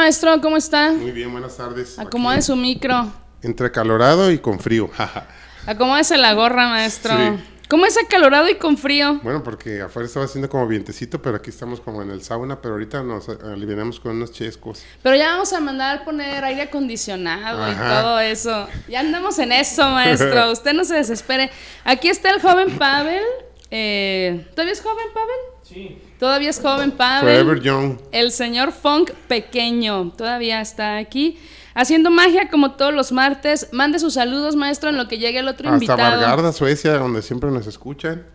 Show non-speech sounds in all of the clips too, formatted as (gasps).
Maestro, ¿cómo está? Muy bien, buenas tardes. Acomode Aquí, su micro. Entre calorado y con frío. (laughs) jaja. Acomódese la gorra, maestro. Sí. ¿Cómo es acalorado y con frío? bueno, porque afuera estaba haciendo como vientecito, pero aquí estamos como en el sauna, pero ahorita nos aliviamos con unos chescos. Pero ya vamos a mandar poner aire acondicionado y todo eso. Ya andamos en eso, maestro. (laughs) Usted no se desespere. Aquí está el joven Pavel. Eh, ¿Todavía es joven, Pavel? Sí. Todavía es joven, Pavel. Forever Young. El señor Funk pequeño todavía está aquí haciendo magia como todos los martes. Mande sus saludos, maestro, en lo que llegue el otro Hasta invitado. Vargarda, Suecia, donde siempre nos escuchan.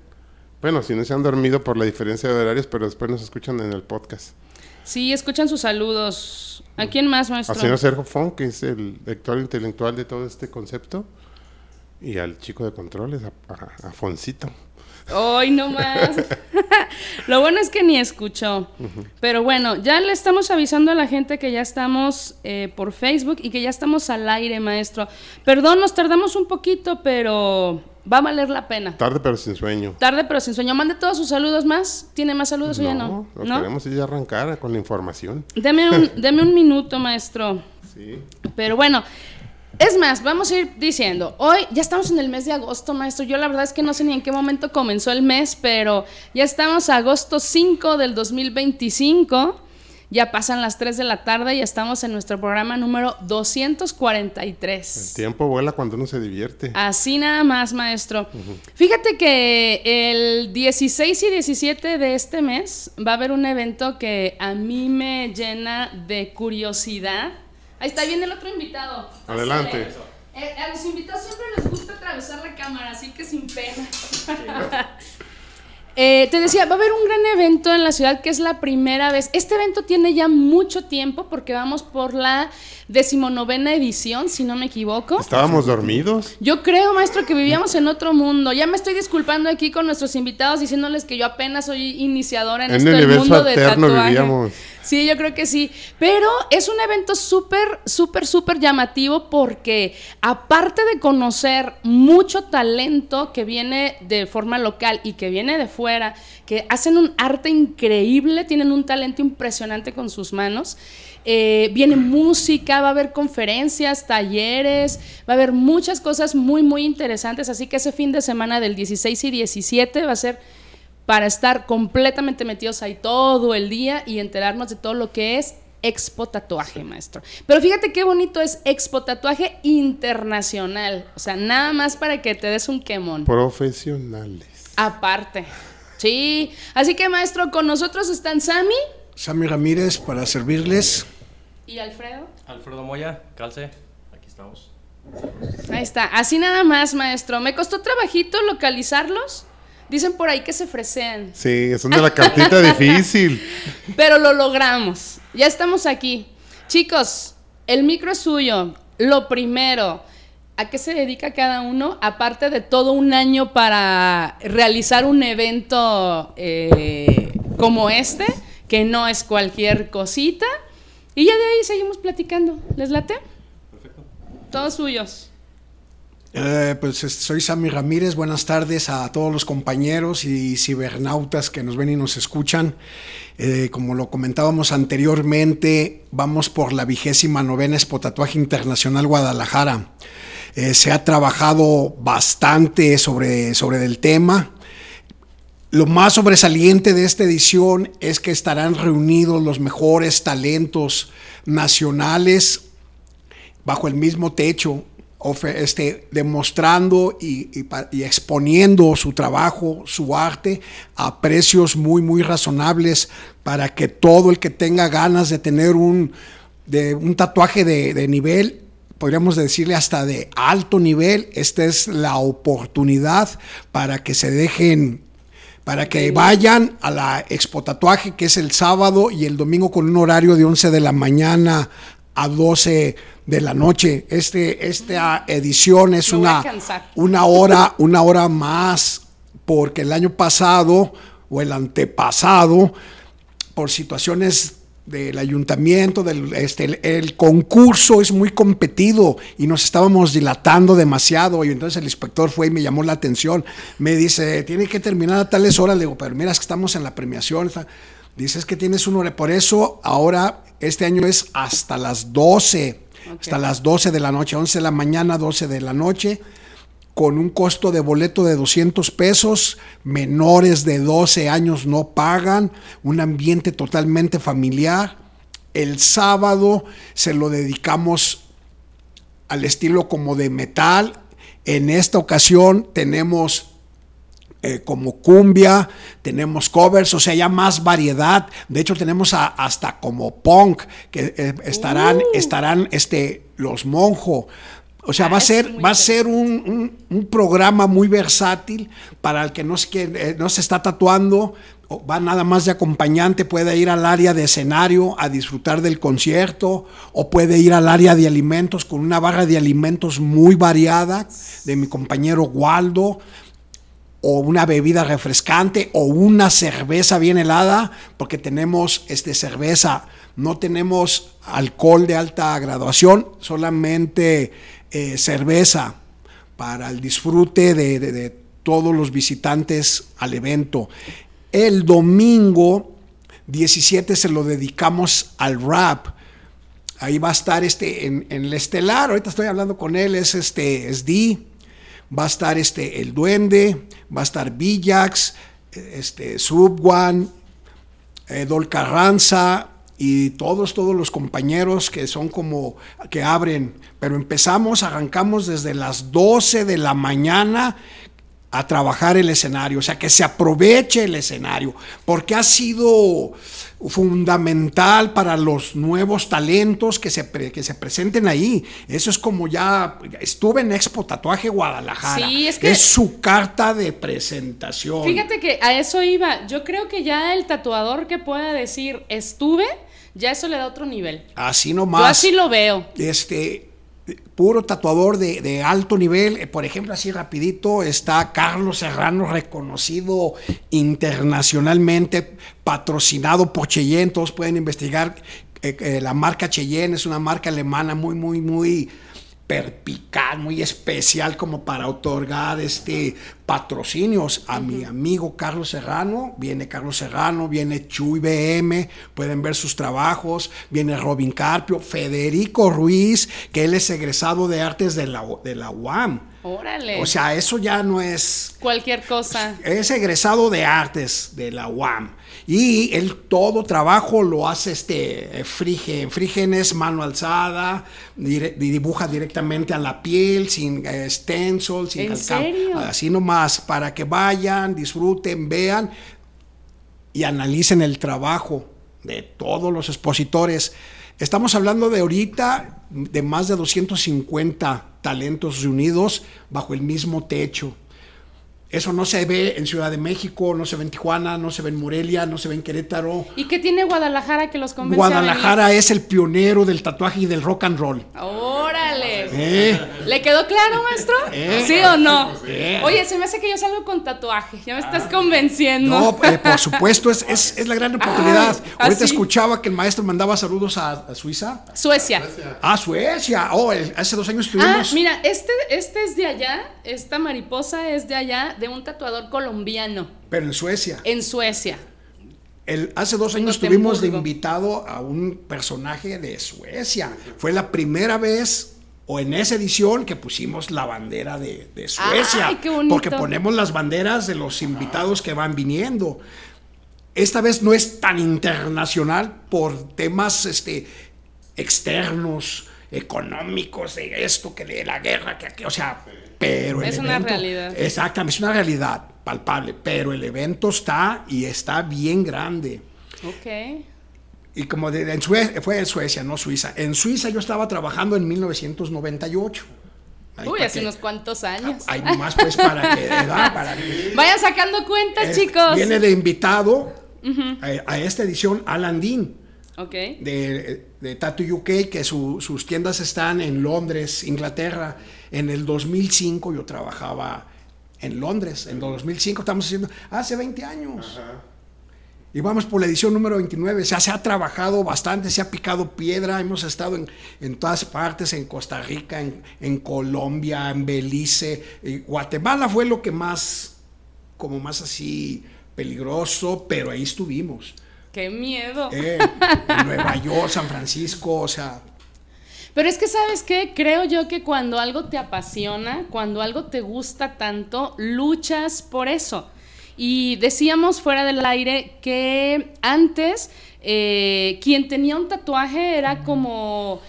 Bueno, si no se han dormido por la diferencia de horarios, pero después nos escuchan en el podcast. Sí, escuchan sus saludos. ¿A quién más, maestro? Al señor Sergio Funk, que es el lector intelectual de todo este concepto. Y al chico de controles, a, a- a Foncito. Hoy no más. (laughs) Lo bueno es que ni escuchó. Pero bueno, ya le estamos avisando a la gente que ya estamos eh, por Facebook y que ya estamos al aire, maestro. Perdón, nos tardamos un poquito, pero va a valer la pena. Tarde pero sin sueño. Tarde pero sin sueño. Mande todos sus saludos más. ¿Tiene más saludos o ya no? lo ¿No? queremos ya arrancar con la información. Deme un, deme un (laughs) minuto, maestro. Sí. Pero bueno, es más, vamos a ir diciendo, hoy ya estamos en el mes de agosto, maestro. Yo la verdad es que no sé ni en qué momento comenzó el mes, pero ya estamos a agosto 5 del 2025. Ya pasan las 3 de la tarde y estamos en nuestro programa número El 243. tiempo vuela cuando uno se divierte. Así nada más, maestro. Fíjate que el 16 y 17 de este mes va a haber un evento que a mí me llena de curiosidad. Ahí está, viene el otro invitado. Adelante. Eh, a los invitados siempre les gusta atravesar la cámara, así que sin pena. (laughs) Eh, te decía, va a haber un gran evento en la ciudad que es la primera vez. Este evento tiene ya mucho tiempo porque vamos por la decimonovena edición, si no me equivoco. Estábamos dormidos. Yo creo, maestro, que vivíamos en otro mundo. Ya me estoy disculpando aquí con nuestros invitados diciéndoles que yo apenas soy iniciadora en, En esto el del mundo de tatuaje. vivíamos. Sí, yo creo que sí. Pero es un evento súper, súper, súper llamativo porque aparte de conocer mucho talento que viene de forma local y que viene de fuera, que hacen un arte increíble, tienen un talento impresionante con sus manos. eh, viene música, va a haber conferencias, talleres, va a haber muchas cosas muy, muy interesantes. Así que ese fin de semana del 16 y 17 va a ser para estar completamente metidos ahí todo el día y enterarnos de todo lo que es Expo Tatuaje, maestro. Pero fíjate qué bonito es Expo Tatuaje Internacional. O sea, nada más para que te des un quemón. Profesionales. Aparte. Sí. Así que, maestro, con nosotros están Sammy Sammy Ramírez para servirles. y Alfredo. Alfredo Moya, calce, aquí estamos. Ahí está. Así nada más, maestro. Me costó trabajito localizarlos. Dicen por ahí que se fresean. Sí, son de la cartita difícil. (laughs) Pero lo logramos. Ya estamos aquí. Chicos, el micro es suyo. Lo primero, ¿a qué se dedica cada uno? Aparte de todo un año para realizar un evento eh, como este, que no es cualquier cosita. Y ya de ahí seguimos platicando. ¿Les late? Perfecto. Todos suyos. Eh, pues es- soy Sammy Ramírez. Buenas tardes a todos los compañeros y cibernautas que nos ven y nos escuchan. Eh, como lo comentábamos anteriormente, vamos por la vigésima novena Expo Tatuaje Internacional Guadalajara. Eh, se ha trabajado bastante sobre, sobre el tema. Lo más sobresaliente de esta edición es que estarán reunidos los mejores talentos nacionales bajo el mismo techo, este, demostrando y, exponiendo su trabajo, su arte a precios muy, muy razonables para que todo el que tenga ganas de tener un, de un tatuaje de nivel, podríamos decirle hasta de alto nivel, esta es la oportunidad para que se dejen para que vayan a la Expo Tatuaje, que es el sábado y el domingo con un horario de 11 de la mañana a 12 de la noche. Este, esta edición es una, una hora, una hora más, porque el año pasado o el antepasado, por situaciones del ayuntamiento, del, este, el, el concurso es muy competido y nos estábamos dilatando demasiado. Y entonces el inspector fue y me llamó la atención, me dice, tiene que terminar a tales horas, le digo, pero mira, es que estamos en la premiación, dices que tienes una hora, por eso ahora este año es hasta las 12, Ok. hasta las 12 de la noche, 11 de la mañana, 12 de la noche con un costo de boleto de 200 pesos, menores de 12 años no pagan, un ambiente totalmente familiar. El sábado se lo dedicamos al estilo como de metal. En esta ocasión tenemos eh, como cumbia, tenemos covers, o sea, ya más variedad. De hecho, tenemos a- hasta como punk, que eh, estarán, estarán este, los monjo. O sea, Ah, va a es ser, va a ser un, un- un programa muy versátil para el que no, se eh, no se está tatuando, o va nada más de acompañante, puede ir al área de escenario a disfrutar del concierto, o puede ir al área de alimentos con una barra de alimentos muy variada de mi compañero Waldo o una bebida refrescante o una cerveza bien helada, porque tenemos este cerveza, no tenemos alcohol de alta graduación, solamente eh, cerveza para el disfrute de, todos los visitantes al evento. El domingo 17 se lo dedicamos al rap. Ahí va a estar este en, el estelar, ahorita estoy hablando con él, es este es D, va a estar este el Duende, va a estar Villax, este Subwan, eh, Dol Carranza y todos, todos los compañeros que son como que abren. Pero empezamos, arrancamos desde las 12 de la mañana a trabajar el escenario, o sea, que se aproveche el escenario, porque ha sido fundamental para los nuevos talentos que se, pre- que se presenten ahí. Eso es como ya, estuve en Expo Tatuaje Guadalajara. Sí, es que- Es su carta de presentación. Fíjate que a eso iba. Yo creo que ya el tatuador que pueda decir estuve, ya eso le da otro nivel. Así nomás. Yo así lo veo. este puro tatuador de, de alto nivel. Eh, Por ejemplo, así rapidito está Carlos Serrano, reconocido internacionalmente, patrocinado por Cheyenne. Todos pueden investigar. eh, eh, la marca Cheyenne es una marca alemana muy, muy, muy perpicaz, muy especial como para otorgar este patrocinios a mi amigo Carlos Serrano, viene Carlos Serrano, viene Chuy BM, pueden ver sus trabajos, viene Robin Carpio, Federico Ruiz, que él es egresado de artes de la, de la UAM. Órale. O sea, eso ya no es cualquier cosa. es egresado de artes de la UAM y él todo trabajo lo hace este Frigen. Frigen es mano alzada, dire- dibuja directamente a la piel, sin eh, stencil, sin ¿En calca- serio? así nomás, para que vayan, disfruten, vean y analicen el trabajo de todos los expositores. Estamos hablando de ahorita de más de 250 talentos reunidos bajo el mismo techo. Eso no se ve en Ciudad de México, no se ve en Tijuana, no se ve en Morelia, no se ve en Querétaro. ¿Y qué tiene Guadalajara que los convence a Guadalajara es el pionero del tatuaje y del rock and roll. Órale. ¿Eh? ¿Le quedó claro, maestro? Eh. ¿Sí o no? Eh. Oye, se me hace que yo salgo con tatuaje. Ya me estás convenciendo. No, por supuesto, es, es- es la gran oportunidad. Ay, Ahorita escuchaba que el maestro mandaba saludos a, a Suiza. Suecia. A Suecia. Oh, el- hace dos años Ah, estuvimos. mira, este, este es de allá, esta mariposa es de allá, de un tatuador colombiano, pero en Suecia. en Suecia. El- hace dos años tuvimos de invitado a un personaje de Suecia. Fue la primera vez, o en esa edición, que pusimos la bandera de, de Suecia. ¡Ay, qué bonito! Porque ponemos las banderas de los invitados que van viniendo. Esta vez no es tan internacional por temas este, externos, económicos, de esto, que de la guerra, que aquello, o sea, pero el Es una evento- realidad. Exactamente, es una realidad palpable, pero el evento está y está bien grande. Ok. Y como de, en Sue- fue en Suecia, no Suiza. En Suiza yo estaba trabajando en 1998. Ahí Uy, hace que- unos cuantos años. Ahí nomás pues para que... (laughs) Para que- Vayan sacando cuentas, chicos. Viene de invitado a, a esta edición Alan Dean. Ok. de, de Tattoo UK, que su- sus tiendas están en Londres, Inglaterra. En el 2005 yo trabajaba en Londres. En 2005 estamos haciendo, hace 20 años. Y vamos por la edición número 29. O sea, se ha trabajado bastante, se ha picado piedra. Hemos estado en, en todas partes, en Costa Rica, en, en Colombia, en Belice. Y Guatemala fue lo que más, como más así peligroso, pero ahí estuvimos. Qué miedo. Eh, en Nueva York, San Francisco, o sea, Pero es que, ¿sabes qué? Creo yo que cuando algo te apasiona, cuando algo te gusta tanto, luchas por eso. Y decíamos fuera del aire que antes eh, quien tenía un tatuaje era como,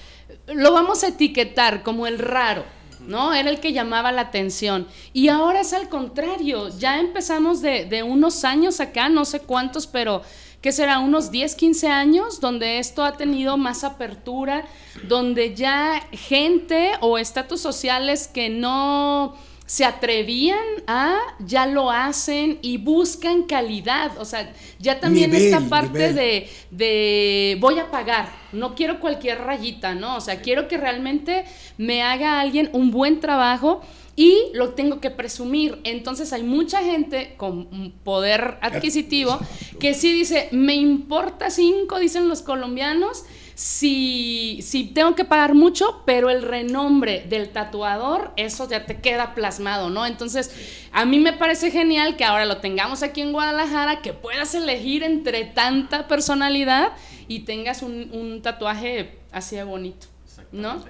lo vamos a etiquetar como el raro. ¿No? Era el que llamaba la atención. Y ahora es al contrario. Ya empezamos de, de unos años acá, no sé cuántos, pero que será unos 10, 15 años, donde esto ha tenido más apertura, donde ya gente o estatus sociales que no se atrevían a, ya lo hacen y buscan calidad. O sea, ya también Nivel, esta parte de, de voy a pagar, no quiero cualquier rayita, ¿no? O sea, quiero que realmente me haga alguien un buen trabajo y lo tengo que presumir. Entonces hay mucha gente con poder adquisitivo que sí dice, me importa cinco, dicen los colombianos, si, si tengo que pagar mucho, pero el renombre del tatuador, eso ya te queda plasmado, ¿no? Entonces, a mí me parece genial que ahora lo tengamos aquí en Guadalajara, que puedas elegir entre tanta personalidad y tengas un, un tatuaje así de bonito, ¿no?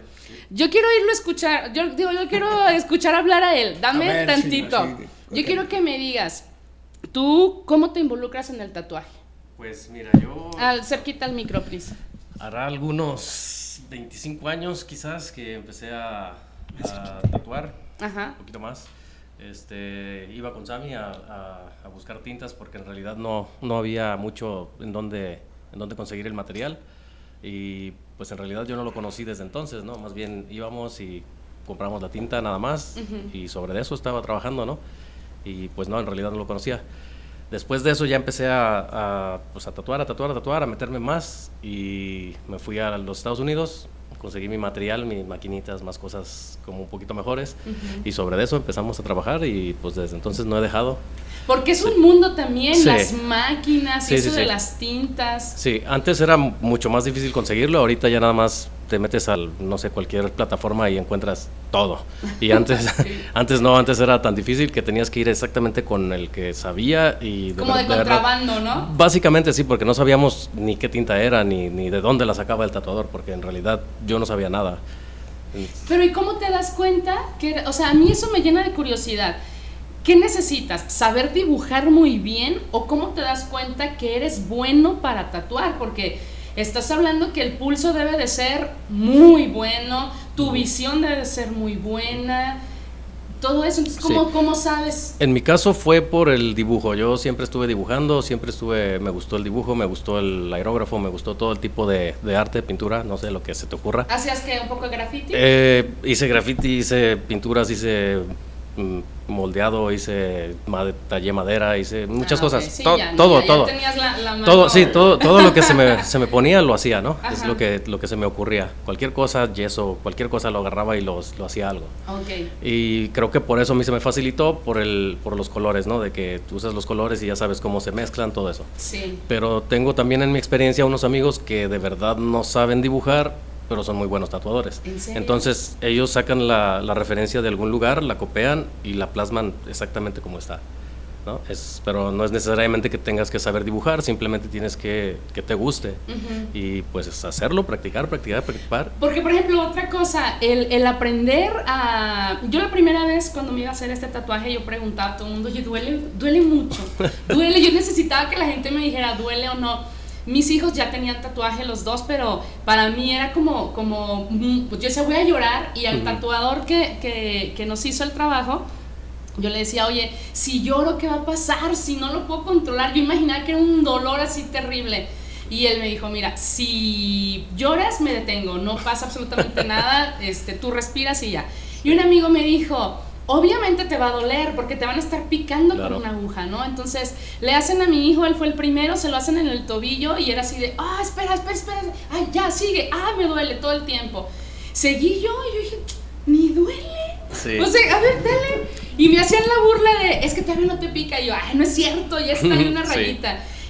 Yo quiero irlo a escuchar, yo digo, yo quiero (laughs) escuchar hablar a él, dame A ver, sí, tantito. sí, Yo quiero que me digas, ¿tú cómo te involucras en el tatuaje? Pues mira, yo Al cerquita al micro, please. hará algunos 25 años quizás que empecé a, a tatuar, Ajá. un poquito más. Este, iba con Sammy a, a- a buscar tintas porque en realidad no, no había mucho en donde, en donde conseguir el material. Y pues en realidad yo no lo conocí desde entonces, ¿no? Más bien íbamos y compramos la tinta nada más y sobre eso estaba trabajando, ¿no? Y pues no, en realidad no lo conocía. Después de eso ya empecé a, a, pues a tatuar, a tatuar, a tatuar, a meterme más y me fui a los Estados Unidos, conseguí mi material, mis maquinitas, más cosas como un poquito mejores y sobre eso empezamos a trabajar y pues desde entonces no he dejado. Porque es un mundo también, Sí. las máquinas, Sí, eso de las tintas. Sí, antes era mucho más difícil conseguirlo, ahorita ya nada más te metes al, no sé, cualquier plataforma y encuentras todo. (laughs) Y antes, (laughs) antes no, antes era tan difícil que tenías que ir exactamente con el que sabía y... Como ver- de verdad- contrabando, ¿no? Básicamente sí, porque no sabíamos ni qué tinta era, ni, ni de dónde la sacaba el tatuador, porque en realidad yo no sabía nada. Pero ¿y cómo te das cuenta? que O sea, a mí eso me llena de curiosidad. ¿Qué necesitas? ¿Saber dibujar muy bien? ¿O cómo te das cuenta que eres bueno para tatuar? Porque estás hablando que el pulso debe de ser muy bueno, tu visión debe de ser muy buena, todo eso. Entonces, ¿cómo, Sí. cómo sabes? En mi caso fue por el dibujo. Yo siempre estuve dibujando, siempre estuve, me gustó el dibujo, me gustó el aerógrafo, me gustó todo el tipo de, de arte, pintura, no sé lo que se te ocurra. ¿Hacías que un poco de graffiti? Eh, hice graffiti, hice pinturas, hice moldeado, hice tallé madera, hice muchas Ah, cosas. ok. Sí, To- ya, todo, ya- todo. la- la mano- Todo, sí, todo, todo lo que se me, (laughs) se me ponía lo hacía, ¿no? Es Ajá. lo que, lo que se me ocurría. Cualquier cosa, yeso, cualquier cosa lo agarraba y los, lo hacía algo. Ok. Y creo que por eso a mí se me facilitó por, el, por los colores, ¿no? De que tú usas los colores y ya sabes cómo se mezclan, todo eso. Sí. Pero tengo también en mi experiencia unos amigos que de verdad no saben dibujar, pero son muy buenos tatuadores. ¿En serio? Entonces ellos sacan la, la referencia de algún lugar, la copian y la plasman exactamente como está. ¿no? Es, pero no es necesariamente que tengas que saber dibujar, simplemente tienes que que te guste. Y pues es hacerlo, practicar, practicar, practicar. Porque, por ejemplo, otra cosa, el, el aprender a... Yo la primera vez cuando me iba a hacer este tatuaje, yo preguntaba a todo el mundo, oye, duele, duele mucho, duele, yo necesitaba que la gente me dijera, duele o no. Mis hijos ya tenían tatuaje los dos, pero para mí era como, como mm, pues yo decía, voy a llorar, y al tatuador que, que, que nos hizo el trabajo, yo le decía, oye, si lloro, ¿qué va a pasar? Si no lo puedo controlar. Yo imaginaba que era un dolor así terrible. Y él me dijo, mira, si lloras, me detengo, no pasa absolutamente (laughs) nada, este, tú respiras y ya. Y un amigo me dijo, obviamente te va a doler porque te van a estar picando Claro. con una aguja, ¿no? Entonces le hacen a mi hijo, él fue el primero, se lo hacen en el tobillo y era así de, ah, espera, espera, espera, ay, ya, sigue, ah, me duele todo el tiempo. Seguí yo y yo dije, ni duele. Sí. O sea, a ver, dale. Y me hacían la burla de, es que todavía no te pica. Y yo, ay, no es cierto, ya está en una (laughs) Sí.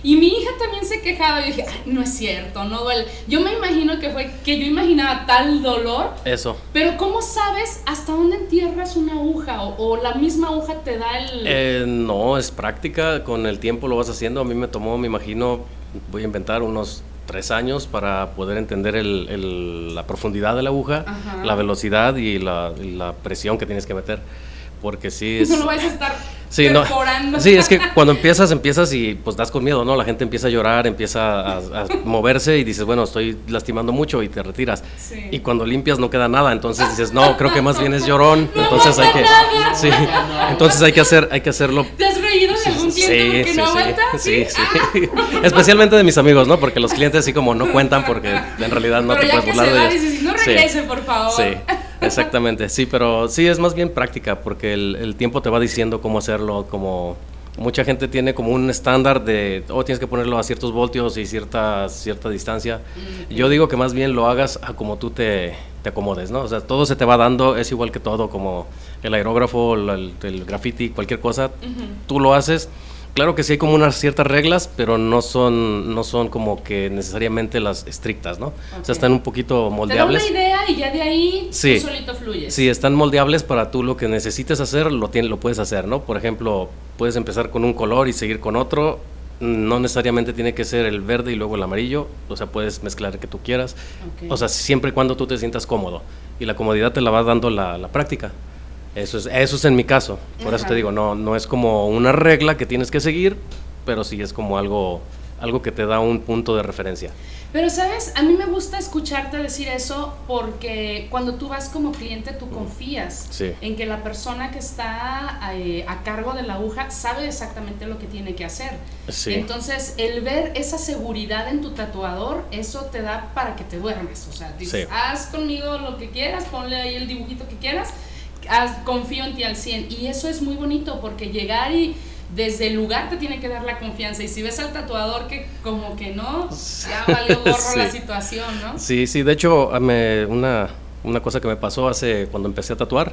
Y mi hija también se quejaba. Yo dije, ay, no es cierto, no duele. Yo me imagino que fue que yo imaginaba tal dolor. Eso. Pero ¿cómo sabes hasta dónde entierras una aguja? O, o la misma aguja te da el... Eh, no, es práctica, con el tiempo lo vas haciendo. A mí me tomó, me imagino, voy a inventar unos tres años para poder entender el- el- la profundidad de la aguja, Ajá. la velocidad y la, y la presión que tienes que meter. Porque sí (laughs) es... no lo vas a estar Sí, no. Sí, es que cuando empiezas, empiezas y pues das con miedo, ¿no? La gente empieza a llorar, empieza a, a moverse y dices, bueno, estoy lastimando mucho y te retiras. Sí. Y cuando limpias no queda nada, entonces dices, no, creo que más bien es llorón, entonces hay que, nada. sí, entonces hay que hacer, hay que hacerlo. ¿Te has reído de algún cliente porque no aguanta? sí, sí. (laughs) Especialmente de mis amigos, ¿no? Porque los clientes así como no cuentan porque en realidad no Pero te puedes burlar de ellos. dices, no Sí. regrese, por favor. Sí, exactamente, sí, pero sí es más bien práctica porque el, el tiempo te va diciendo cómo hacerlo, como mucha gente tiene como un estándar de, oh, tienes que ponerlo a ciertos voltios y cierta, cierta distancia. Yo digo que más bien lo hagas a como tú te, te acomodes, ¿no? O sea, todo se te va dando, es igual que todo, como el aerógrafo, el, el- el graffiti, cualquier cosa, tú lo haces. Claro que sí hay como unas ciertas reglas, pero no son, no son como que necesariamente las estrictas, ¿no? O sea, están un poquito Te da moldeables. una idea y ya de ahí Sí. tú solito fluyes. Sí, están moldeables para tú lo que necesites hacer, lo, tien- lo puedes hacer, ¿no? Por ejemplo, puedes empezar con un color y seguir con otro. No necesariamente tiene que ser el verde y luego el amarillo. O sea, puedes mezclar el que tú quieras. O sea, siempre y cuando tú te sientas cómodo. Y la comodidad te la va dando la, la práctica. Eso es, eso es en mi caso. Por eso te digo, no, no es como una regla que tienes que seguir, pero sí es como algo, algo que te da un punto de referencia. Pero sabes, a mí me gusta escucharte decir eso porque cuando tú vas como cliente tú confías Sí. en que la persona que está eh, a cargo de la aguja sabe exactamente lo que tiene que hacer. Sí. Entonces, el ver esa seguridad en tu tatuador, eso te da para que te duermes. O sea, dices, Sí. haz conmigo lo que quieras, ponle ahí el dibujito que quieras, confío en ti al 100. Y eso es muy bonito porque llegar y desde el lugar te tiene que dar la confianza. Y si ves al tatuador que como que no, ya (laughs) valió gorro la Sí. situación, ¿no? Sí, sí, de hecho, a me- una, una cosa que me pasó hace cuando empecé a tatuar,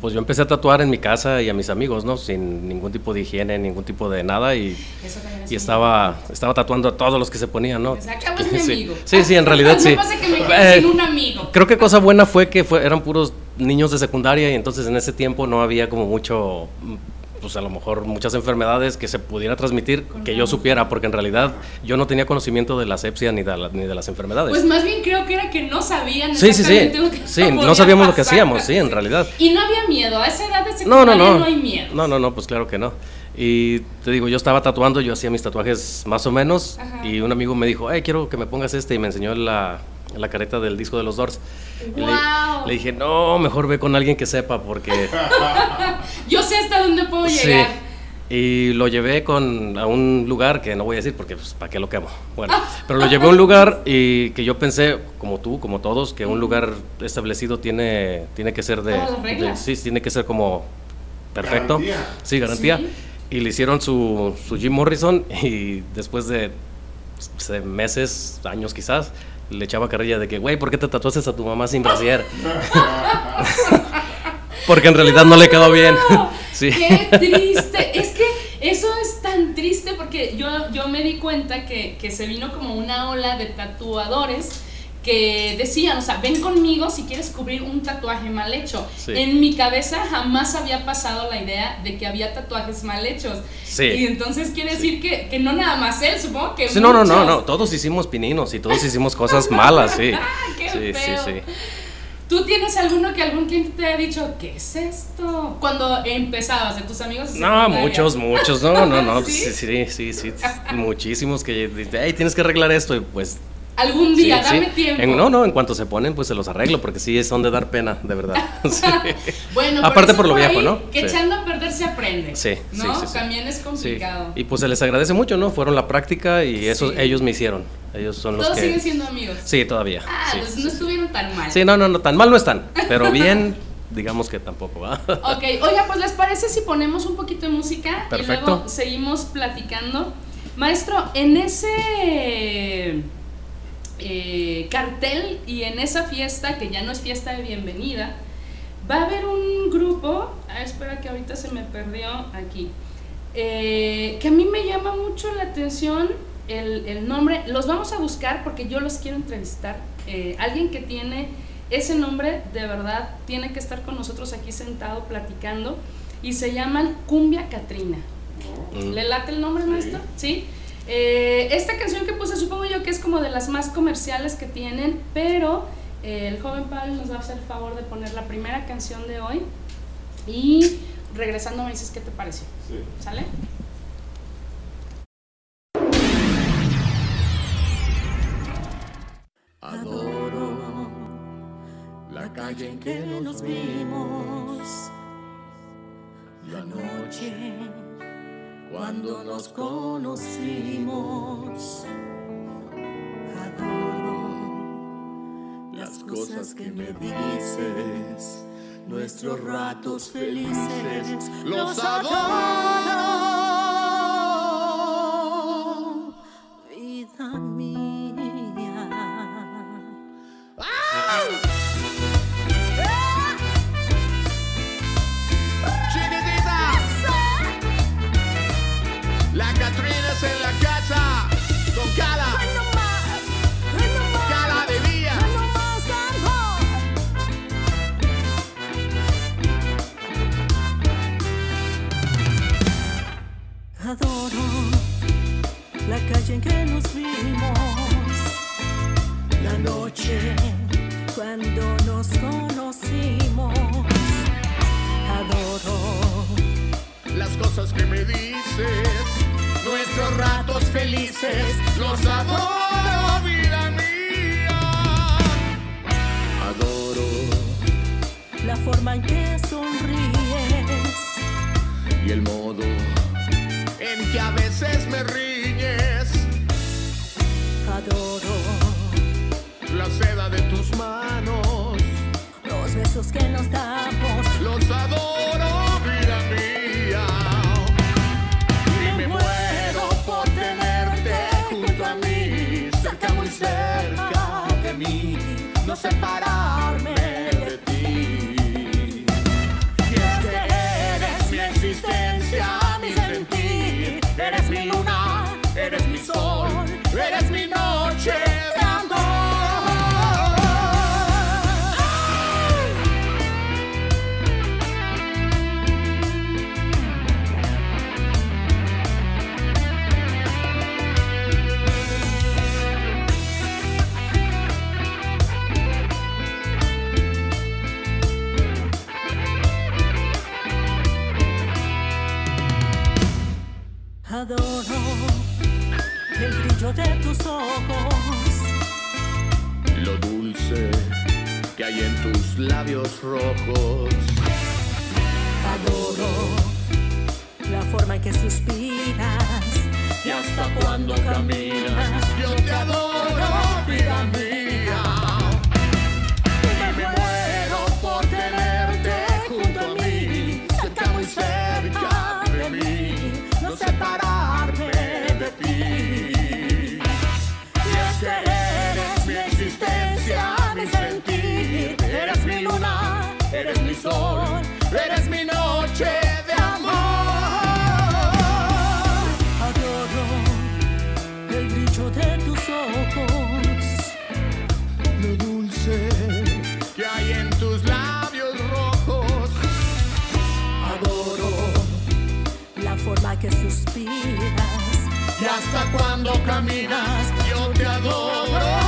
pues yo empecé a tatuar en mi casa y a mis amigos, ¿no? Sin ningún tipo de higiene, ningún tipo de nada y, Eso también es y muy estaba, estaba tatuando a todos los que se ponían, ¿no? Es (laughs) mi Sí. amigo. Sí, sí, en realidad No sí. pasa que me quedé Eh, sin un amigo. Creo que cosa buena fue que fue, eran puros niños de secundaria y entonces en ese tiempo no había como mucho, pues a lo mejor muchas enfermedades que se pudiera transmitir que yo supiera, porque en realidad yo no tenía conocimiento de la asepsia ni de, la- ni de las enfermedades. Pues más bien creo que era que no sabían Sí, sí, sí. lo que Sí, (laughs) no sabíamos lo que hacíamos, sí, en realidad. Y no había miedo, a esa edad de No, no, secundaria no. no, hay miedo. No, no, no, pues claro que no. Y te digo, yo estaba tatuando, yo hacía mis tatuajes más o menos, Ajá. y un amigo me dijo, hey, quiero que me pongas este, y me enseñó la, la careta del disco de los Doors. Y le, Guau. le dije, no, mejor ve con alguien que sepa, porque... (laughs) Yo sé hasta dónde puedo sí. llegar. Y lo llevé con, a un lugar que no voy a decir porque, pues, ¿para qué lo quemo? Bueno, pero lo llevé a un lugar y que yo pensé, como tú, como todos, que un lugar establecido tiene, tiene que ser de, de- Sí, tiene que ser como perfecto. Garantía. Sí, garantía. Sí. Y le hicieron su, su Jim Morrison y después de sé, meses, años quizás, le echaba carrilla de que, güey, ¿por qué te tatuaste a tu mamá sin brasier? (laughs) Porque en realidad no le quedó bien. (laughs) Sí. Qué triste. Es que eso es tan triste porque yo, yo me di cuenta que, que se vino como una ola de tatuadores que decían, o sea, ven conmigo si quieres cubrir un tatuaje mal hecho. Sí. En mi cabeza jamás había pasado la idea de que había tatuajes mal hechos. Sí. Y entonces quiere decir que, que no nada más él, supongo que Sí, no, no, no, no, todos hicimos pininos y todos hicimos cosas malas, sí. (laughs) Ah, qué sí, feo. sí, sí. ¿Tú tienes alguno que algún cliente te haya dicho, ¿qué es esto? Cuando empezabas, de tus amigos. No, muchos, muchos, no, no, no, (laughs) ¿Sí? sí, sí, sí, sí, muchísimos que hey, tienes que arreglar esto y pues... Algún día, sí. dame tiempo. En- no, no, en cuanto se ponen, pues se los arreglo, porque sí son de dar pena, de verdad. (laughs) Sí. Bueno, Aparte por lo viejo, ahí, ¿no? Que Sí. echando a perder se aprende. Sí, sí, ¿no? También es complicado. Y pues se les agradece mucho, ¿no? Fueron la práctica y eso ellos me hicieron. Ellos son los Todos que... siguen siendo amigos. Sí, todavía. Ah, sí, pues no estuvieron tan mal. Sí, no, no, no, tan mal no están, pero (laughs) bien, digamos que tampoco, ¿va? Ok, oiga, pues les parece si ponemos un poquito de música y luego seguimos platicando. Maestro, en ese eh, cartel y en esa fiesta, que ya no es fiesta de bienvenida, va a haber un grupo, ah, espera que ahorita se me perdió aquí, eh, que a mí me llama mucho la atención el, el nombre, los vamos a buscar porque yo los quiero entrevistar, Eh, alguien que tiene ese nombre de verdad tiene que estar con nosotros aquí sentado platicando y se llaman Cumbia Catrina. Mm. ¿Le late el nombre, maestro? Sí. Eh, esta canción que puse supongo yo que es como de las más comerciales que tienen, pero eh, el joven Pablo nos va a hacer el favor de poner la primera canción de hoy y regresando me dices qué te pareció. ¿Sale? Adoro la calle en que nos vimos, la noche cuando nos conocimos. Adoro las cosas que me dices, nuestros ratos felices, los adoro. Tus ojos, lo dulce que hay en tus labios rojos. adoro la forma en que suspiras Y hasta cuando caminas, yo te adoro, vida mía. Y me muero por tenerte junto a mí, cerca, muy cerca eres mi sol, eres mi noche de amor. Adoro el brillo de tus ojos, lo dulce que hay en tus labios rojos. adoro la forma que suspiras. Y hasta cuando caminas, yo te adoro,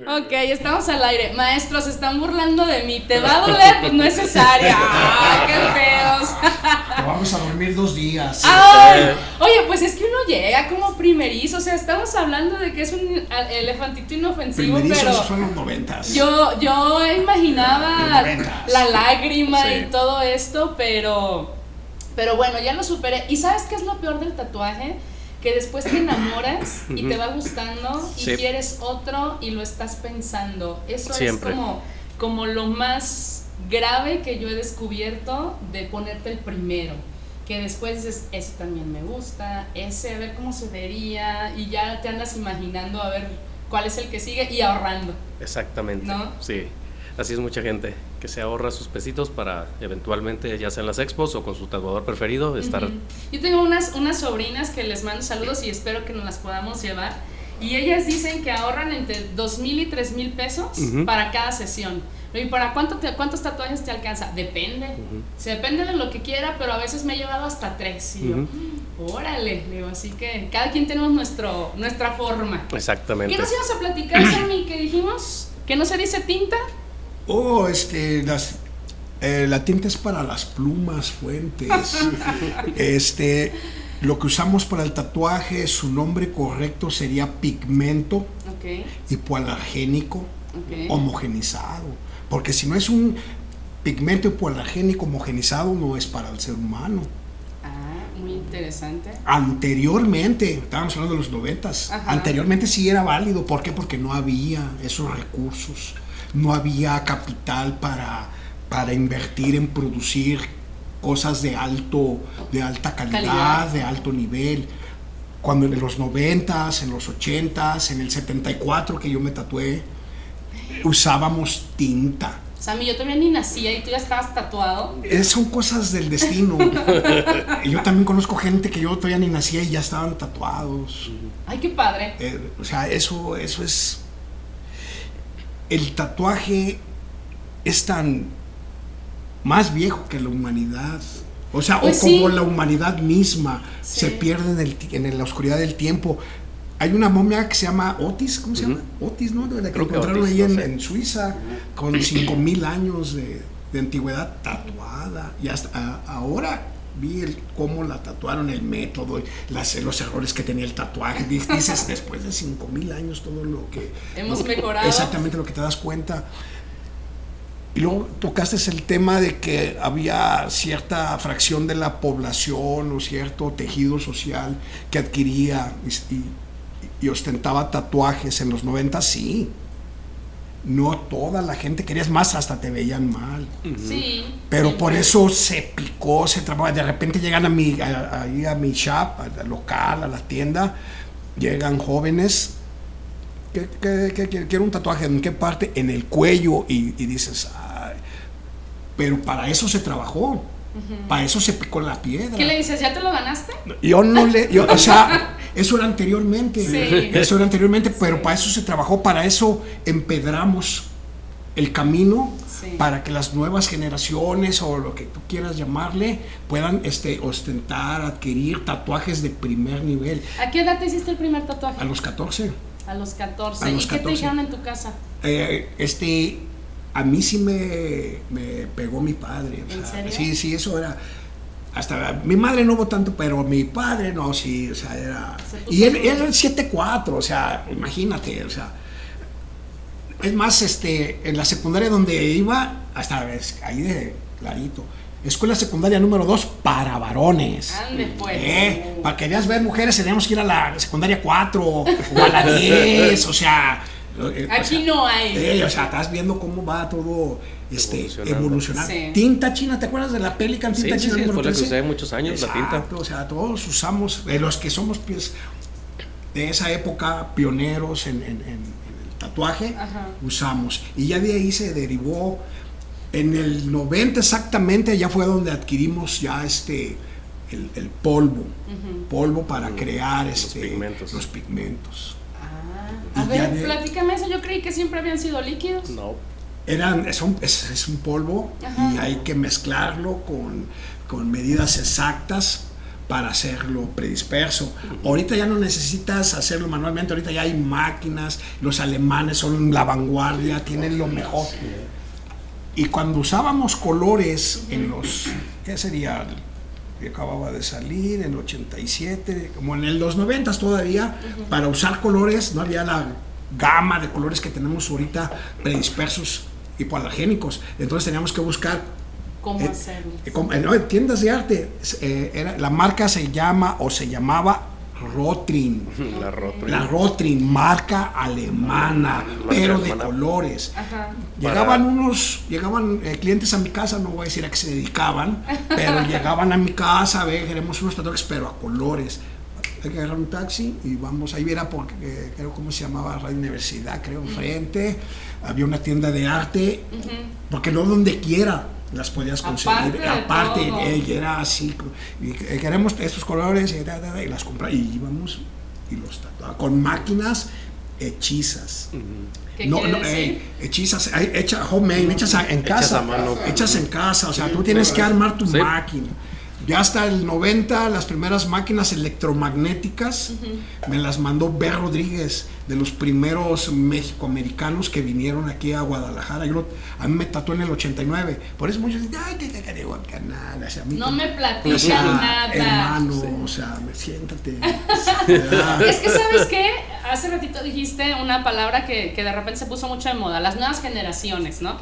Ok, estamos al aire. Maestros, se están burlando de mí. ¿Te va a doler? Pues no es cesárea. ¡Ay, qué feos! Te vamos a dormir dos días. Ay, oye, pues es que uno llega como primerizo. O sea, estamos hablando de que es un elefantito inofensivo, Primerizos pero. son los noventas. Yo, yo imaginaba la lágrima Sí. y todo esto, pero, pero bueno, ya lo superé. ¿Y sabes qué es lo peor del tatuaje? Que después te enamoras y te va gustando y Sí. quieres otro y lo estás pensando. Eso Siempre. es como, como lo más grave que yo he descubierto de ponerte el primero. Que después dices, ese también me gusta, ese a ver cómo se vería y ya te andas imaginando a ver cuál es el que sigue y ahorrando. Exactamente. ¿No? Sí. Así es mucha gente que se ahorra sus pesitos para eventualmente, ya sea en las expos o con su tatuador preferido, estar. Ujú. Yo tengo unas, unas sobrinas que les mando saludos y espero que nos las podamos llevar. Y ellas dicen que ahorran entre dos mil y tres mil pesos Ujú. para cada sesión. ¿Y para cuánto te- cuántos tatuajes te alcanza? Depende. Se depende de lo que quiera, pero a veces me he llevado hasta tres. Y yo, Ujú. órale, digo, así que cada quien tenemos nuestro, nuestra forma. Exactamente. ¿Qué nos ibas a platicar, Sammy? ¿Qué dijimos? ¿Que no se dice tinta? Oh, este, las, eh, la tinta es para las plumas, fuentes. (laughs) este, lo que usamos para el tatuaje, su nombre correcto sería pigmento Ok, hipoalergénico ok. homogenizado. Porque si no es un pigmento hipoalergénico homogenizado, no es para el ser humano. Ah, muy interesante. Anteriormente, estábamos hablando de los noventas, anteriormente sí era válido. ¿Por qué? Porque no había esos recursos, no había capital para, para invertir en producir cosas de alto, de alta calidad, Calidad. de alto nivel. Cuando en los noventas, en los ochentas, en el 74 que yo me tatué, usábamos tinta. Sammy, yo todavía ni nacía y tú ya estabas tatuado. Eh, son cosas del destino. (laughs) yo también conozco gente que yo todavía ni nacía y ya estaban tatuados. Ay, qué padre. Eh, o sea, eso, eso es. El tatuaje es tan más viejo que la humanidad. O sea, Pues o como sí. la humanidad misma Sí. se pierde en, el en la oscuridad del tiempo. Hay una momia que se llama Otis, ¿cómo se llama? Otis, ¿no? De la que Creo encontraron ahí en, no sé. en Suiza, con 5000 años de, de antigüedad tatuada. Y hasta a- ahora vi el, cómo la tatuaron, el método, las, los errores que tenía el tatuaje. Di- Dices, (laughs) después de 5000 años, todo lo que. Hemos lo- mejorado. Exactamente lo que te das cuenta. Y luego tocaste el tema de que había cierta fracción de la población o cierto tejido social que adquiría y, y- y ostentaba tatuajes en los 90, sí. No toda la gente quería, es más, hasta te veían mal. Sí. Pero sí. por eso se picó, se trabó. De repente llegan a mi, a, ahí a mi shop, al local, a la tienda, llegan jóvenes. que quiero un tatuaje? ¿En qué parte? En el cuello. Y, y dices, "Ay". pero para eso se trabajó. Para eso se picó la piedra. ¿Qué le dices? ¿Ya te lo ganaste? Yo no le, yo, o sea, (laughs) eso era anteriormente, Sí. eso era anteriormente, pero para eso se trabajó, para eso empedramos el camino Sí. para que las nuevas generaciones o lo que tú quieras llamarle puedan este, ostentar, adquirir tatuajes de primer nivel. ¿A qué edad te hiciste el primer tatuaje? A los 14, A los 14. A los ¿Y qué te 14. dijeron en tu casa? eh, este, a mí sí me, me pegó mi padre. o ¿En sea, serio? Sí, sí, eso era. Hasta mi madre no hubo tanto, pero mi padre no, sí, o sea, era. Y él, él era el 7-4, o sea, imagínate, o sea. Es más, este, en la secundaria donde iba, hasta ahí de clarito. Escuela secundaria número 2 para varones. Ande, pues. Eh, para que querías ver mujeres, teníamos que ir a la secundaria 4 o a la (laughs) 10, o sea. eh, o Aquí sea, no hay. eh, o sea, estás viendo cómo va todo este, evolucionar. Sí. Tinta china, ¿te acuerdas de la Pelican tinta sí, china sí, fue la que 13? usé muchos años, la tinta. O sea, todos usamos, de los que somos pues, de esa época, pioneros en, en- en- en el tatuaje, Ajá. usamos. Y ya de ahí se derivó, en el 90 exactamente, ya fue donde adquirimos ya este, el, el polvo, polvo para crear este, pigmentos. los pigmentos. Ah, a ver, de- platícame eso. Yo creí que siempre habían sido líquidos. No, Eran, es, un, es, es un polvo Ajá. y hay que mezclarlo con, con medidas exactas para hacerlo predisperso. Ahorita ya no necesitas hacerlo manualmente, ahorita ya hay máquinas, los alemanes son la vanguardia, tienen lo mejor. Y cuando usábamos colores en los, ¿qué sería? Que acababa de salir en el 87, como en el- los 90 todavía, para usar colores no había la gama de colores que tenemos ahorita predispersos hipoalergénicos. Entonces teníamos que buscar ¿Cómo eh, hacerlo? eh, eh, no, en tiendas de arte. eh, era- la marca se llama o se llamaba Rotring. la ropa. La Rotring, marca alemana, pero de alemana. colores. Ajá. Llegaban unos, llegaban eh, clientes a mi casa, no voy a decir a qué se dedicaban, (laughs) pero llegaban a mi casa, a ver, queremos unos tatuajes, pero a colores. Hay que agarrar un taxi y vamos, ahí era porque, eh, creo, ¿cómo se llamaba? Radio Universidad, creo, enfrente. Había una tienda de arte, porque no donde quiera las podías conseguir. Aparte todo. eh, y era así, y, queremos estos colores, y, da, da, da, y las compramos, y íbamos y los tatuábamos, con máquinas hechizas. ¿Qué No, no, decir? eh, hechizas, eh, hecha homemade, hechas en Hechas casa. mano. Hechas en casa, o sea, tú tienes que armar tu Sí. máquina. Ya hasta el 90, las primeras máquinas electromagnéticas me las mandó Ver Rodríguez, de los primeros mexicoamericanos que vinieron aquí a Guadalajara. Yo a mí me tatuó en el 89. Por eso muchos dicen, ay, que te digo, canal. O sea, No me o platican sea, nada. Hermano, o sea, me siéntate. (laughs) Es que, ¿sabes qué? Hace ratito dijiste una palabra que, que de repente se puso mucho de moda, las nuevas generaciones, ¿no?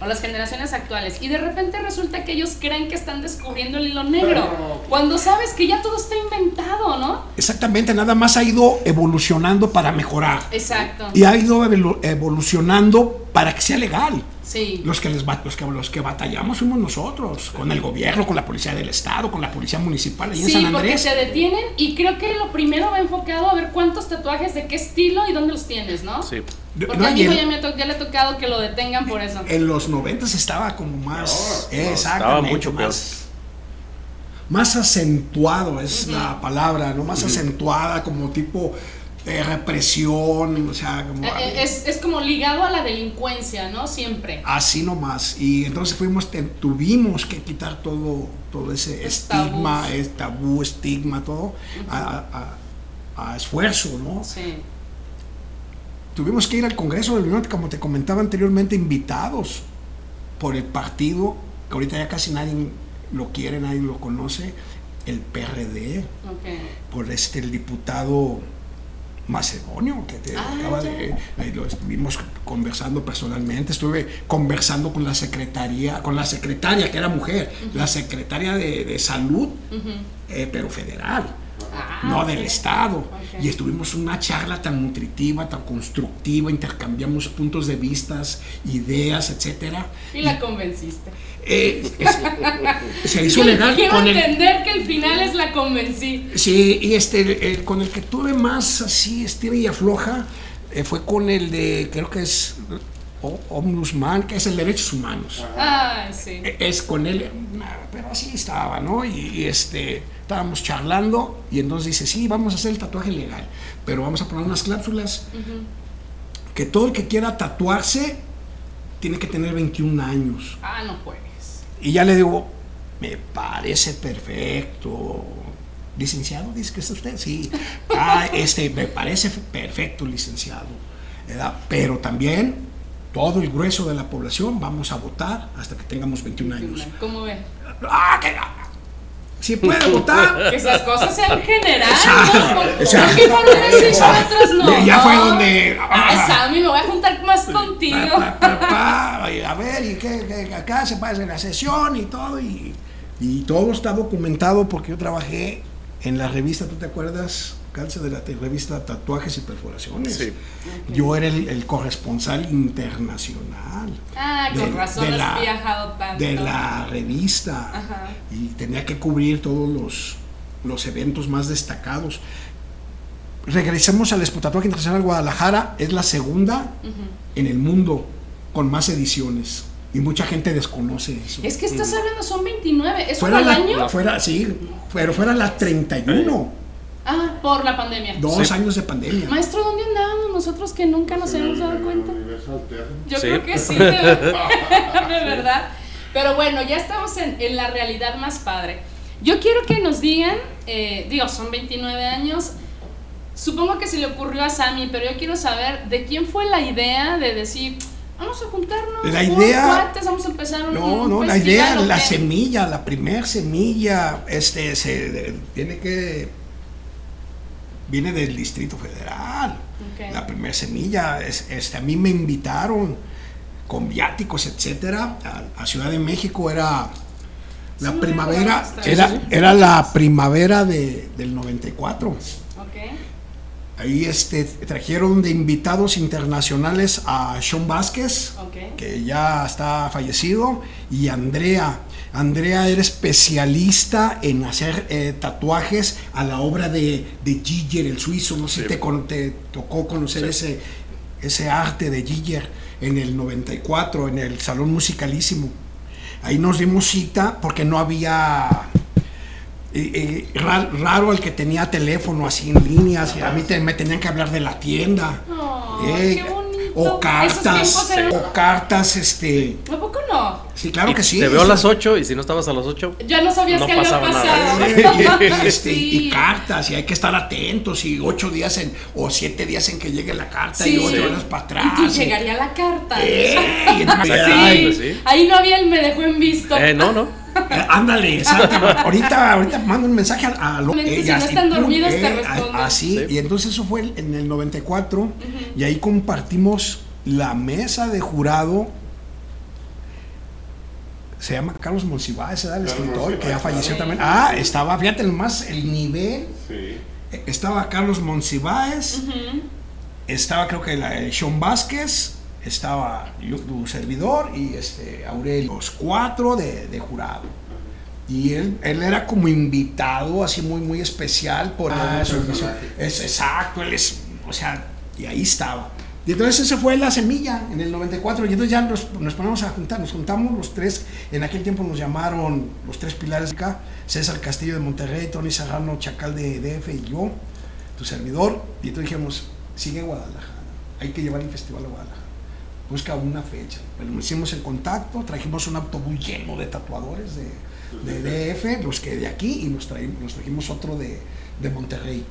O las generaciones actuales. Y de repente resulta que ellos creen que están descubriendo el hilo negro. Cuando sabes que ya todo está inventado, ¿no? Exactamente, nada más ha ido evolucionando para mejorar. Exacto. Y ha ido evolu- evolucionando para que sea legal. Sí. Los que, les, bat- los, que, los que batallamos somos nosotros, con el gobierno, con la policía del Estado, con la policía municipal ahí en Sí, San porque Andrés. te detienen y creo que lo primero va enfocado a ver cuántos tatuajes, de qué estilo y dónde los tienes, ¿no? Sí. Porque No, a mi hijo en- ya, me ya le ha tocado que lo detengan por eso. En los 90 estaba como más. no, estaba exactamente. mucho peor. más, más acentuado es la palabra, ¿no? Más acentuada, como tipo de represión, o sea, como. Eh, eh, Es, es como ligado a la delincuencia, ¿no? Siempre. Así nomás. Y entonces fuimos, tuvimos que quitar todo, todo ese Los estigma, tabús. es tabú, estigma, todo, a, a- a esfuerzo, ¿no? Sí. Tuvimos que ir al Congreso del Unión, como te comentaba anteriormente, invitados por el partido, que ahorita ya casi nadie lo quiere, nadie lo conoce, el PRD, Ok. por este el diputado Macedonio, que te Ah, acaba ya. de. Ahí lo estuvimos conversando personalmente. Estuve conversando con la secretaría, con la secretaria, que era mujer, la secretaria de, de salud, eh, pero federal. Ah, no del Estado. Y estuvimos una charla tan nutritiva, tan constructiva, intercambiamos puntos de vistas, ideas, etcétera. Y la convenciste. Eh, es- se hizo legal quiero con el, entender que el final es la convencí. Sí, y este, el- con el que tuve más así, estira y afloja, eh, fue con el de, creo que es O- Ombudsman, que es el derechos humanos. Ay, sí. E- Es con él, pero así estaba, ¿no? Y, y, este, estábamos charlando y entonces dice, sí, vamos a hacer el tatuaje legal, pero vamos a poner unas cláusulas que todo el que quiera tatuarse tiene que tener 21 años. Ah, no juegues. Y ya le digo, me parece perfecto. Licenciado, dice que es usted, sí. Ah, este, me parece perfecto, licenciado. ¿verdad? Pero también todo el grueso de la población vamos a votar hasta que tengamos 21 años. ¿Cómo ve? Ah, que si puede votar. (laughs) Que esas cosas sean general, ¿no? exacto. ¿Por qué para unos sí y para otros no? Ya fue donde- Ay, Sammy, me voy a juntar más contigo. A ver, y que, que acá se pasa la sesión y todo, y, y todo está documentado porque yo trabajé en la revista, ¿tú te acuerdas, Calza, de la revista Tatuajes y Perforaciones? Sí. Yo era el, el corresponsal internacional. Ah, con de- razón de has viajado tanto. De la revista. regresemos al Expo Tatuaje Internacional Guadalajara, es la segunda en el mundo con más ediciones. Y mucha gente desconoce eso. Es que estás hablando, son 29. ¿Es fuera al la, año? Fuera, sí, pero fuera la 31. Ah, por la pandemia. Dos años de pandemia. Maestro, ¿dónde andábamos nosotros que nunca nos hemos dado cuenta? Yo Sí. creo que sí, de (laughs) verdad. de verdad. Pero bueno, ya estamos en, en la realidad más padre. Yo quiero que nos digan, eh, digo, son 29 años. Supongo que se le ocurrió a Sammy, pero yo quiero saber de quién fue la idea de decir, vamos a juntarnos. La idea- cuates, vamos a empezar un No, un no, la festival, idea, ¿o la semilla, la primer semilla, este, se tiene que viene del Distrito Federal. La primera semilla, es, este, a mí me invitaron con viáticos, etcétera, a, a Ciudad de México era la Sí, primavera, era, era la primavera de, del 94. Ok. Ahí este, trajeron de invitados internacionales a Sean Vázquez, que ya está fallecido, y Andrea. Andrea era especialista en hacer eh, tatuajes a la obra de, de Giger, el suizo. No sé si te, con- te tocó conocer ese, ese arte de Giger en el 94, en el Salón Musicalísimo. Ahí nos dimos cita porque no había eh, eh, ra- raro el que tenía teléfono así en líneas y a mí te- me tenían que hablar de la tienda qué bonito. O cartas eran- o cartas este ¿A poco no? sí claro que sí Te veo a las 8 y si no estabas a las 8, Ya no sabías No que había pasaba nada. pasado. Y, este, Sí. y (laughs) cartas y hay que estar atentos y ocho días en o siete días en que llegue la carta Sí. y ocho Sí. horas para atrás Y y- llegaría la carta. Eh, y entonces- (laughs) Sí. ay, pues sí. Ahí no había el me dejó en visto. eh, no, no. Eh, (laughs) ándale, exactamente. ahorita, ahorita mando un mensaje a, a lo Si no están dormidos, eh, responden. a- Así, Sí. y entonces eso fue en el 94, y ahí compartimos la mesa de jurado. Se llama Carlos Monsiváis, era el Carlos escritor, que ya falleció claro. también. Ah, estaba, fíjate más el nivel. Sí. Estaba Carlos Monsiváis, estaba creo que la, eh, Sean Vázquez, estaba yo, tu servidor y este Aurelio, los cuatro de, de jurado. Y él, él era como invitado, así muy, muy especial por Ah, personaje. es exacto, él es, o sea, y ahí estaba. Y entonces esa fue la semilla en el 94, y entonces ya nos, nos ponemos a juntar, nos juntamos los tres, en aquel tiempo nos llamaron los tres pilares acá, César Castillo de Monterrey, Tony Serrano, Chacal de DF y yo, tu servidor, y entonces dijimos, sigue Guadalajara, hay que llevar el festival a Guadalajara, busca una fecha. Bueno, hicimos el contacto, trajimos un autobús lleno de tatuadores de, de DF, los que de aquí, y nos, traímos, nos trajimos otro de, de Monterrey.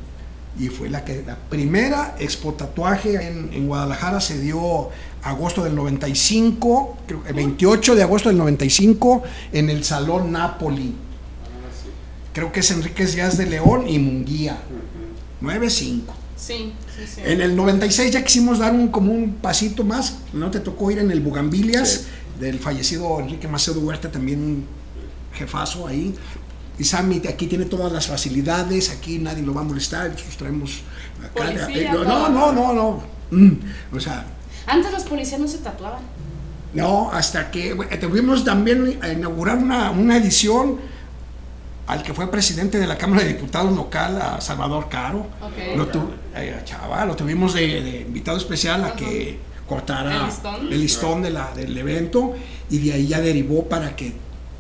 Y fue la, que, la primera expo tatuaje en, en Guadalajara, se dio agosto del 95, creo que 28 de agosto del 95, en el Salón Napoli. Creo que es Enríquez Díaz de León y Munguía. 9-5. Sí, sí, sí. En el 96 ya quisimos dar un, como un pasito más. ¿No te tocó ir en el Bugambilias del fallecido Enrique Macedo Huerta, también un jefazo ahí? Y Sammy aquí tiene todas las facilidades, aquí nadie lo va a molestar, nosotros traemos acá. Policía, eh, no, no, no, no. Mm, o sea, Antes los policías no se tatuaban. no, hasta que bueno, tuvimos también a inaugurar una, una edición al que fue presidente de la Cámara de Diputados local, a Salvador Caro. Lo, tu- eh, chaval, lo tuvimos de, de invitado especial a Ajá. que cortara El listón. el listón de la, del evento y de ahí ya derivó para que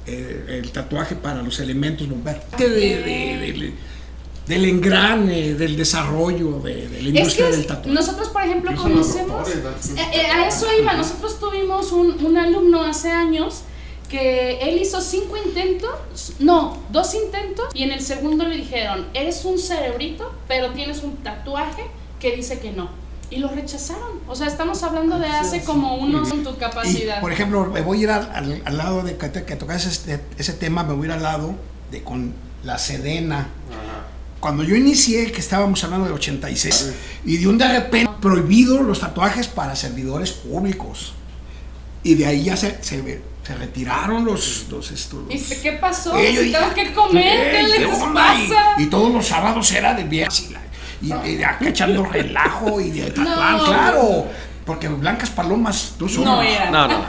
eh, el tatuaje para los elementos bomberos. De- de- de- del- del engrane, del desarrollo de, de la Es industria que del tatuaje. nosotros, por ejemplo, conocemos. Eh, eh, a eso iba. Nosotros tuvimos un, un alumno hace años que él hizo cinco intentos, no, dos intentos, y en el segundo le dijeron: Eres un cerebrito, pero tienes un tatuaje que dice que no. Y lo rechazaron. O sea, estamos hablando de hace como unos en tu Y, capacidad. por ejemplo, me voy a ir al, al- al lado de que, que tocas este, ese tema, me voy a ir al lado de con la Sedena. Ajá. Cuando yo inicié, que estábamos hablando de 86, y de un de repente prohibido los tatuajes para servidores públicos. Y de ahí ya se, se, se retiraron los, los estos. ¿Y qué pasó? Tengo que comer, ¿qué "Ey, les ¿qué onda?" Y- pasa? Y, todos los sábados era de viernes y, la- y- y de acá echando (laughs) relajo y de tatuar, No. claro. Porque blancas palomas, tú son. No eran. No, no.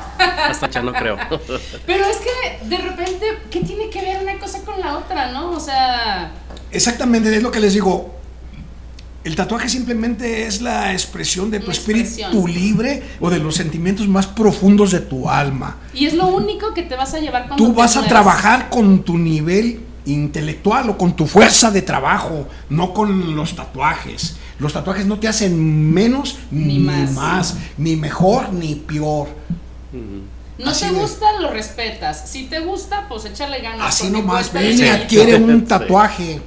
Hasta ya no creo. (laughs) Pero es que de repente, ¿qué tiene que ver una cosa con la otra, no? O sea, Exactamente, es lo que les digo. El tatuaje simplemente es la expresión de tu espíritu libre o de los sentimientos más profundos de tu alma. Y es lo único que te vas a llevar cuando Tú vas a trabajar con tu nivel intelectual o con tu fuerza de trabajo, no con los tatuajes. Los tatuajes no te hacen menos Ni ni, más. más. ni mejor ni peor. No Así te de- gusta, lo respetas. Si te gusta, pues échale ganas. Así nomás, ven y adquiere (laughs) un tatuaje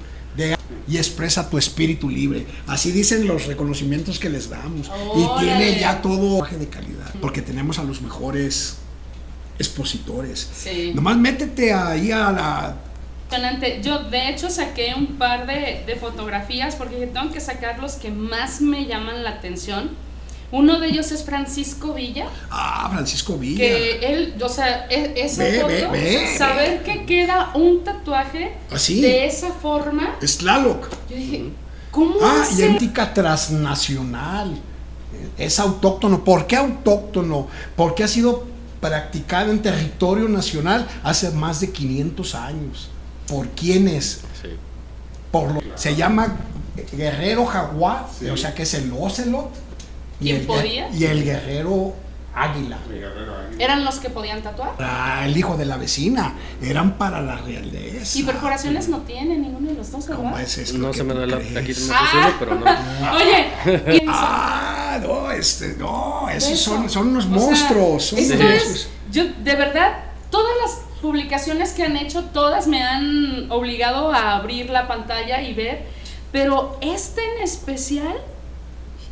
y expresa tu espíritu libre. Así dicen los reconocimientos que les damos. Y Órale. tiene ya todo de calidad, porque tenemos a los mejores expositores. Sí. Nomás métete ahí a la... Yo, de hecho, saqué un par de, de fotografías porque tengo que sacar los que más me llaman la atención. Uno de ellos es Francisco Villa, Ah, Francisco Villa. que él, o sea, e- esa Ve, foto, ve, ve, saber que queda un tatuaje Así. de esa forma, Es Tlaloc. yo dije, ¿cómo Ah, hace? transnacional. Es autóctono. ¿Por qué autóctono? Porque ha sido practicado en territorio nacional hace más de 500 años. ¿Por quiénes? Sí. Por lo- se llama guerrero jaguar, o sea que es el ocelot. Y ¿Quién el, podía? y el guerrero águila. Mi guerrero águila. ¿Eran los que podían tatuar? Ah, el hijo de la vecina. Eran para la realeza. Y perforaciones no tienen ninguno de los dos, ¿verdad? ¿Cómo es eso? No que se me da la, aquí no Ah. pero no. (laughs) Oye, Ah, no, este, no, esos Eso. son, son unos O sea, monstruos. son esto es, monstruos. yo de verdad, todas las publicaciones que han hecho, todas me han obligado a abrir la pantalla y ver, pero este en especial.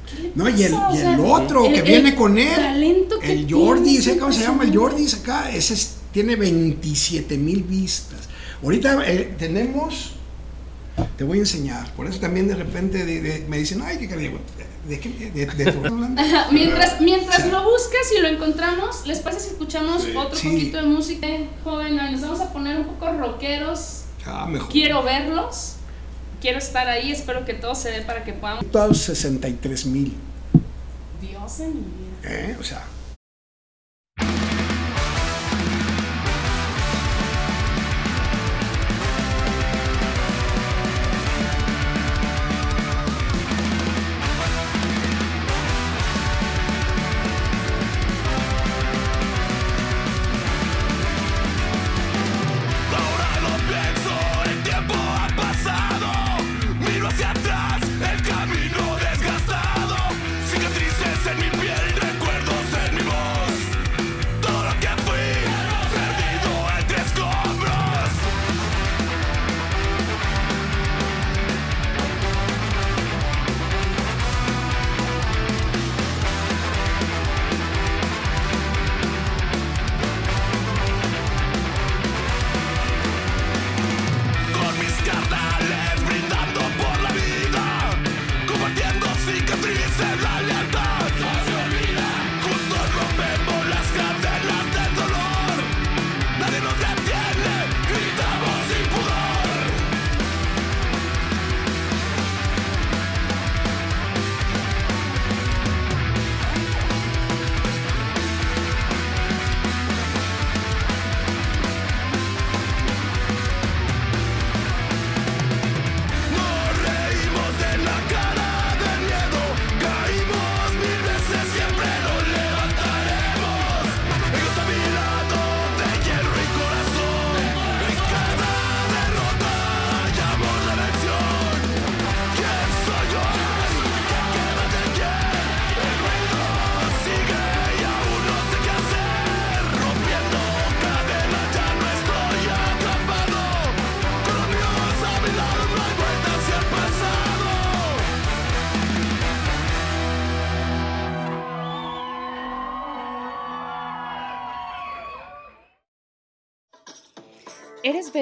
¿Qué le No, y el, y el otro el- que el viene con él, talento que el Jordi, ¿sé cómo se llama el. Jordi? Acá, ese es- tiene 27 mil vistas. Ahorita eh, tenemos, te voy a enseñar, por eso también de repente de- de- me dicen, ay, qué cariño, ¿de qué? De, de Mientras, (laughs) mientras Sí. lo buscas y lo encontramos, ¿les parece si escuchamos Sí. otro Sí. poquito de música? Joven, nos vamos a poner un poco rockeros. Ah, mejor. Quiero verlos. Quiero estar ahí. Espero que todo se dé para que podamos. 63 mil, Dios de mi vida. ¿eh? O sea,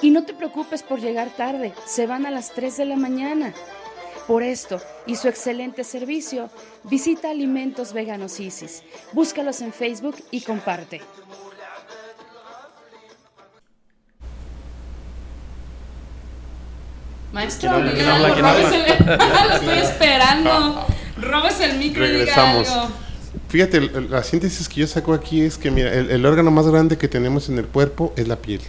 Y no te preocupes por llegar tarde, se van a las 3 de la mañana. Por esto y su excelente servicio, visita Alimentos Veganos Isis. Búscalos en Facebook y comparte. Maestro, ¿Quién habla? diga ¿Quién habla? algo, ¿Quién habla? róbesele- Lo estoy esperando. Robes el micro y diga Regresamos. algo. Fíjate, la síntesis que yo saco aquí es que, mira, el, el órgano más grande que tenemos en el cuerpo es la piel.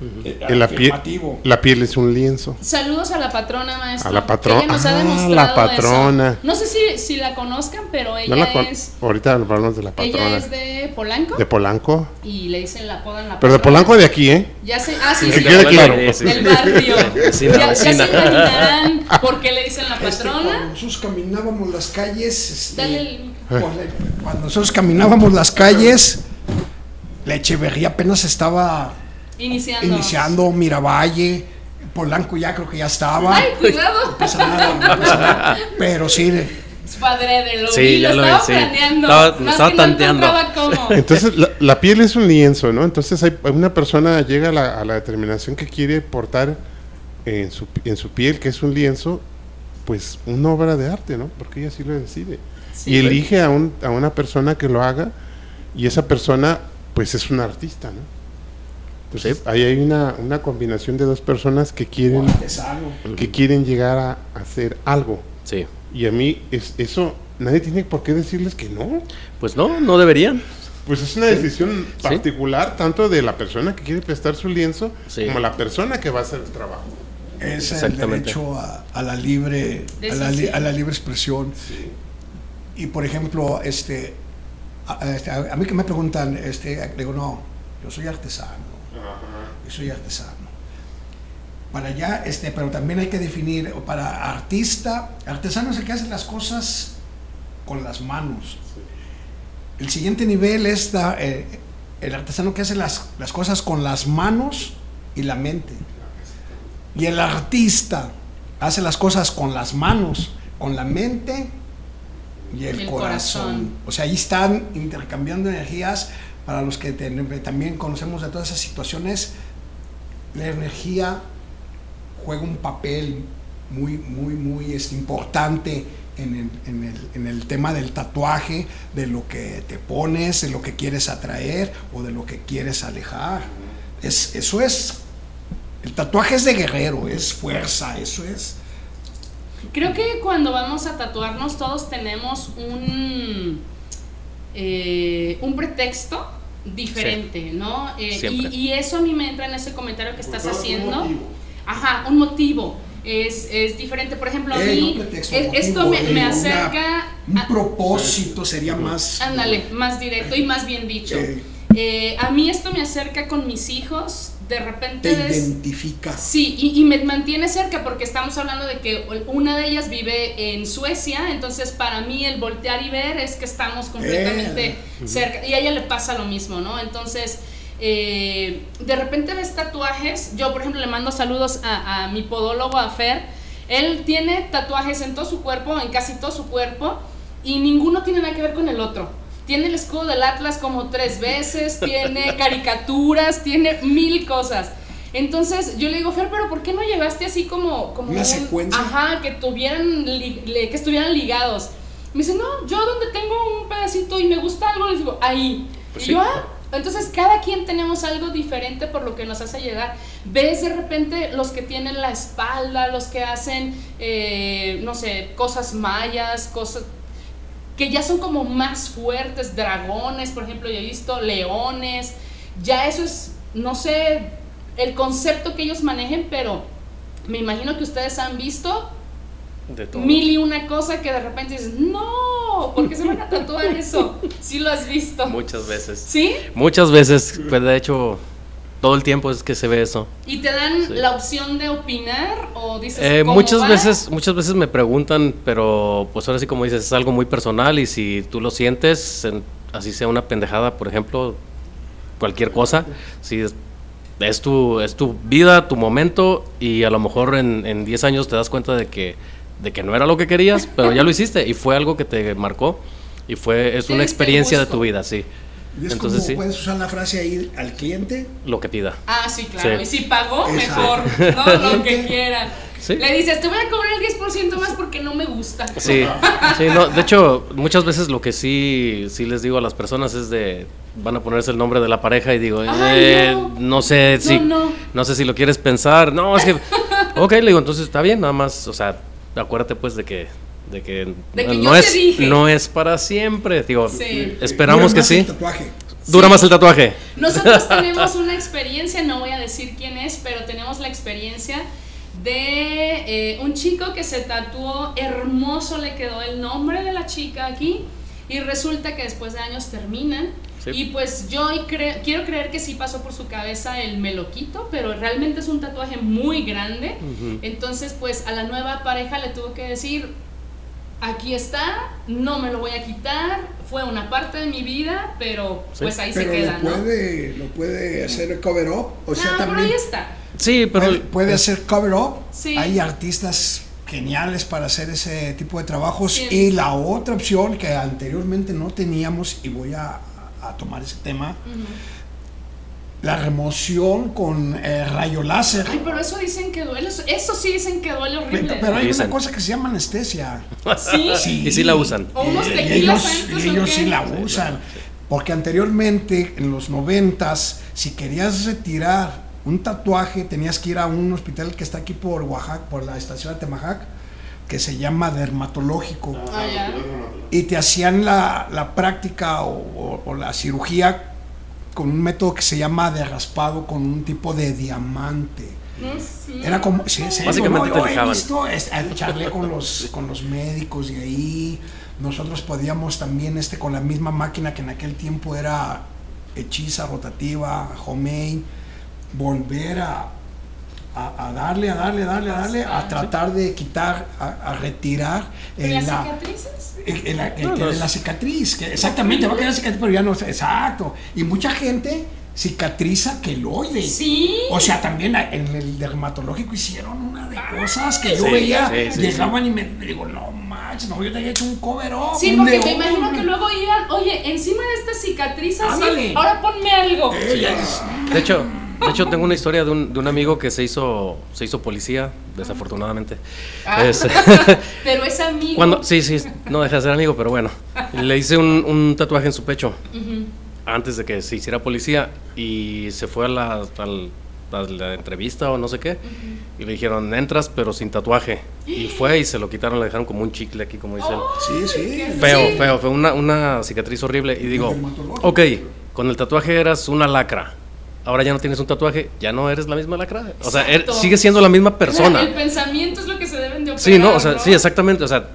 En la piel, Afirmativo. la piel es un lienzo. Saludos a la patrona, maestro. A la patrona. Que ella nos ha Ah, demostrado la patrona. eso. No sé si, si la conozcan, pero ella No la con- es Ahorita hablamos de la ella patrona. es de Polanco De Polanco. y le dicen la apodan la Pero de patrona. Polanco de aquí, ¿eh? Ya sé, ah, sí, sí, ya- claro. Sí, sí. del barrio. (laughs) Ya, ya se imaginarán por qué le dicen la Este, cuando patrona. nosotros caminábamos las calles, este, Dale el- cuando, cuando nosotros caminábamos las calles, la Echeverría apenas estaba Iniciando. iniciando, Miravalle, Polanco ya creo que ya estaba. Ay, cuidado. No pasa nada. Pero sí, Es padre de lo Sí, vi, ya lo estaba vi, sí. planeando. Estaba- Más estaba que no tanteando. cómo. (laughs) Entonces, la, la piel es un lienzo, ¿no? Entonces, hay, una persona llega a la, a la determinación que quiere portar en su, en su piel, que es un lienzo, pues una obra de arte, ¿no? Porque ella así lo decide. Sí. y elige a, un, a una persona que lo haga, y esa persona, pues es un artista, ¿no? Entonces, ahí hay una, una combinación de dos personas que quieren, artesano. que quieren llegar a, a hacer algo. Sí. Y a mí, es, eso, nadie tiene por qué decirles que no. Pues no, no deberían. Pues es una decisión particular tanto de la persona que quiere prestar su lienzo Sí. como la persona que va a hacer el trabajo. Es el derecho a, a la libre a la, li- a la libre expresión. Y por ejemplo, este a, a- este, a- mí que me preguntan, este, digo, no, yo soy artesano. Soy artesano. Para allá, este, pero también hay que definir, para artista, artesano es el que hace las cosas con las manos. El siguiente nivel es da- eh, el artesano que hace las, las cosas con las manos y la mente. Y el artista hace las cosas con las manos, con la mente y el, El corazón. corazón. O sea, ahí están intercambiando energías para los que ten- también conocemos de todas esas situaciones. La energía juega un papel muy, muy, muy este, importante en el, en, el, en el tema del tatuaje, de lo que te pones, de lo que quieres atraer o de lo que quieres alejar. Es, eso es, el tatuaje es de guerrero, es fuerza, eso es. Creo que cuando vamos a tatuarnos todos tenemos un, eh, un pretexto diferente, ¿no? Eh, y, y eso a mí me entra en ese comentario que estás un haciendo. motivo. Ajá, un motivo. Es, es diferente. Por ejemplo, a Ey, mí, no pretexto, es- esto me, me una- acerca... Un a- propósito sería más. Ándale, más directo y más bien dicho. Eh. Eh, a mí esto me acerca con mis hijos. De repente Te ves- identifica. Sí, y, y me mantiene cerca porque estamos hablando de que una de ellas vive en Suecia, entonces para mí el voltear y ver es que estamos completamente Eh. cerca. Y a ella le pasa lo mismo, ¿no? Entonces, eh, de repente ves tatuajes. Yo, por ejemplo, le mando saludos a, a mi podólogo, a Fer. Él tiene tatuajes en todo su cuerpo, en casi todo su cuerpo, y ninguno tiene nada que ver con el otro. Tiene el escudo del Atlas como tres veces, tiene caricaturas, tiene mil cosas. Entonces yo le digo, Fer, pero ¿por qué no llevaste así como, como Una secuencia. Ajá, que tuvieran, que estuvieran ligados. Me dice, no, yo donde tengo un pedacito y me gusta algo, les digo, ahí. Pues y sí. yo, ah, entonces cada quien tenemos algo diferente por lo que nos hace llegar. Ves de repente los que tienen la espalda, los que hacen, eh, no sé, cosas mayas, cosas que ya son como más fuertes, dragones, por ejemplo, yo he visto leones, ya eso es, no sé, el concepto que ellos manejen, pero me imagino que ustedes han visto De todo. mil y una cosa que de repente dices, no, ¿por qué se van a tatuar eso? Sí lo has visto. Muchas veces. ¿Sí? Muchas veces, pues de hecho, todo el tiempo es que se ve eso. ¿Y te dan Sí. la opción de opinar o dices Eh, ¿cómo muchas va? veces, muchas veces me preguntan, pero pues ahora sí como dices, es algo muy personal y si tú lo sientes, en- así sea una pendejada, por ejemplo, cualquier cosa, si es, es tu, es tu vida, tu momento y a lo mejor en, en 10 años te das cuenta de que, de que no era lo que querías, pero ya lo hiciste y fue algo que te marcó y fue, es (laughs) una experiencia de tu vida, sí. Y es Entonces como sí, puedes usar la frase ahí al cliente. lo que pida. Ah, sí, claro. Sí. Y si pagó, Exacto. mejor. (laughs) ¿no? Lo que quieran. Sí. Le dices, te voy a cobrar el 10% más porque no me gusta. Sí, sí, no, de hecho, muchas veces lo que sí, sí les digo a las personas es de, van a ponerse el nombre de la pareja y digo, Ay, eh, no. no. sé si, no. no. sé si lo quieres pensar, no, es que, (laughs) ok, le digo, entonces está bien, nada más, o sea, acuérdate pues de que, de que, De que no es, no es para siempre, digo, Sí. esperamos Dura que más sí, el tatuaje. dura Sí. más el tatuaje, Nosotros (laughs) tenemos una experiencia, no voy a decir quién es, pero tenemos la experiencia de eh, un chico que se tatuó hermoso, le quedó el nombre de la chica aquí y resulta que después de años terminan. Sí. Y pues yo cre- quiero creer que sí pasó por su cabeza el me lo quito, pero realmente es un tatuaje muy grande. Entonces pues a la nueva pareja le tuvo que decir, aquí está, no me lo voy a quitar, fue una parte de mi vida, pero Sí. pues ahí Pero se queda, lo ¿no? puede, lo puede hacer cover up. O sea, Ah, pero también ahí está. sí, pero puede, puede hacer cover up. Sí. Hay artistas geniales para hacer ese tipo de trabajos. Sí. Y la otra opción que anteriormente no teníamos, y voy a, a tomar ese tema, la remoción con eh, rayo láser. Ay, pero eso dicen que duele. Eso, sí dicen que duele horrible. pero hay Dicen. una cosa que se llama anestesia. Sí. y sí la usan. O unos Y- ellos, antes, y ¿o ellos qué? sí la usan. Porque anteriormente, en los noventas, si querías retirar un tatuaje, tenías que ir a un hospital que está aquí por Oaxaca, por la estación de Temajac, que se llama dermatológico. Ah, ya. Y te hacían la, la práctica o, o- o la cirugía con un método que se llama de raspado con un tipo de diamante. No sé. Era como, sí, sí, Básicamente no, te he visto, es- charlé con los, con los médicos y ahí nosotros podíamos también, este, con la misma máquina que en aquel tiempo era hechiza, rotativa, homemade, volver a, a, a darle, a darle, a darle, a darle, a tratar de quitar, a, a retirar ¿Y eh, las la, cicatrices? eh, eh, la, que No, quede no. la cicatriz, que exactamente, va a quedar cicatriz, pero ya no, exacto. Y mucha gente cicatriza queloide. Sí. O sea, también en el dermatológico hicieron una de cosas que yo Sí, veía, sí, sí, llegaban y me digo, no manches, no, yo te había hecho un cover up. Sí, porque león". te imagino que luego iban, oye, encima de esta cicatriz así, Ándale. ahora ponme algo. Eh, De hecho, de hecho tengo una historia de un, de un amigo que se hizo, se hizo policía, desafortunadamente. Ah. Es- (laughs) Pero es amigo. cuando, sí, sí, no deja de ser amigo, pero bueno. Le hice un, un tatuaje en su pecho antes de que se hiciera policía y se fue a la, a la entrevista o no sé qué y le dijeron, entras pero sin tatuaje. Y (gasps) fue y se lo quitaron, le dejaron como un chicle aquí, como dice él. Sí, sí. Feo, Sí. feo, fue una, una cicatriz horrible. Y digo, ok, con el tatuaje eras una lacra. Ahora ya no tienes un tatuaje, ya no eres la misma lacra. O sea, er- Exacto. sigues siendo la misma persona. el pensamiento es lo que se deben de operar, Sí, no, o sea, sí, exactamente. O sea,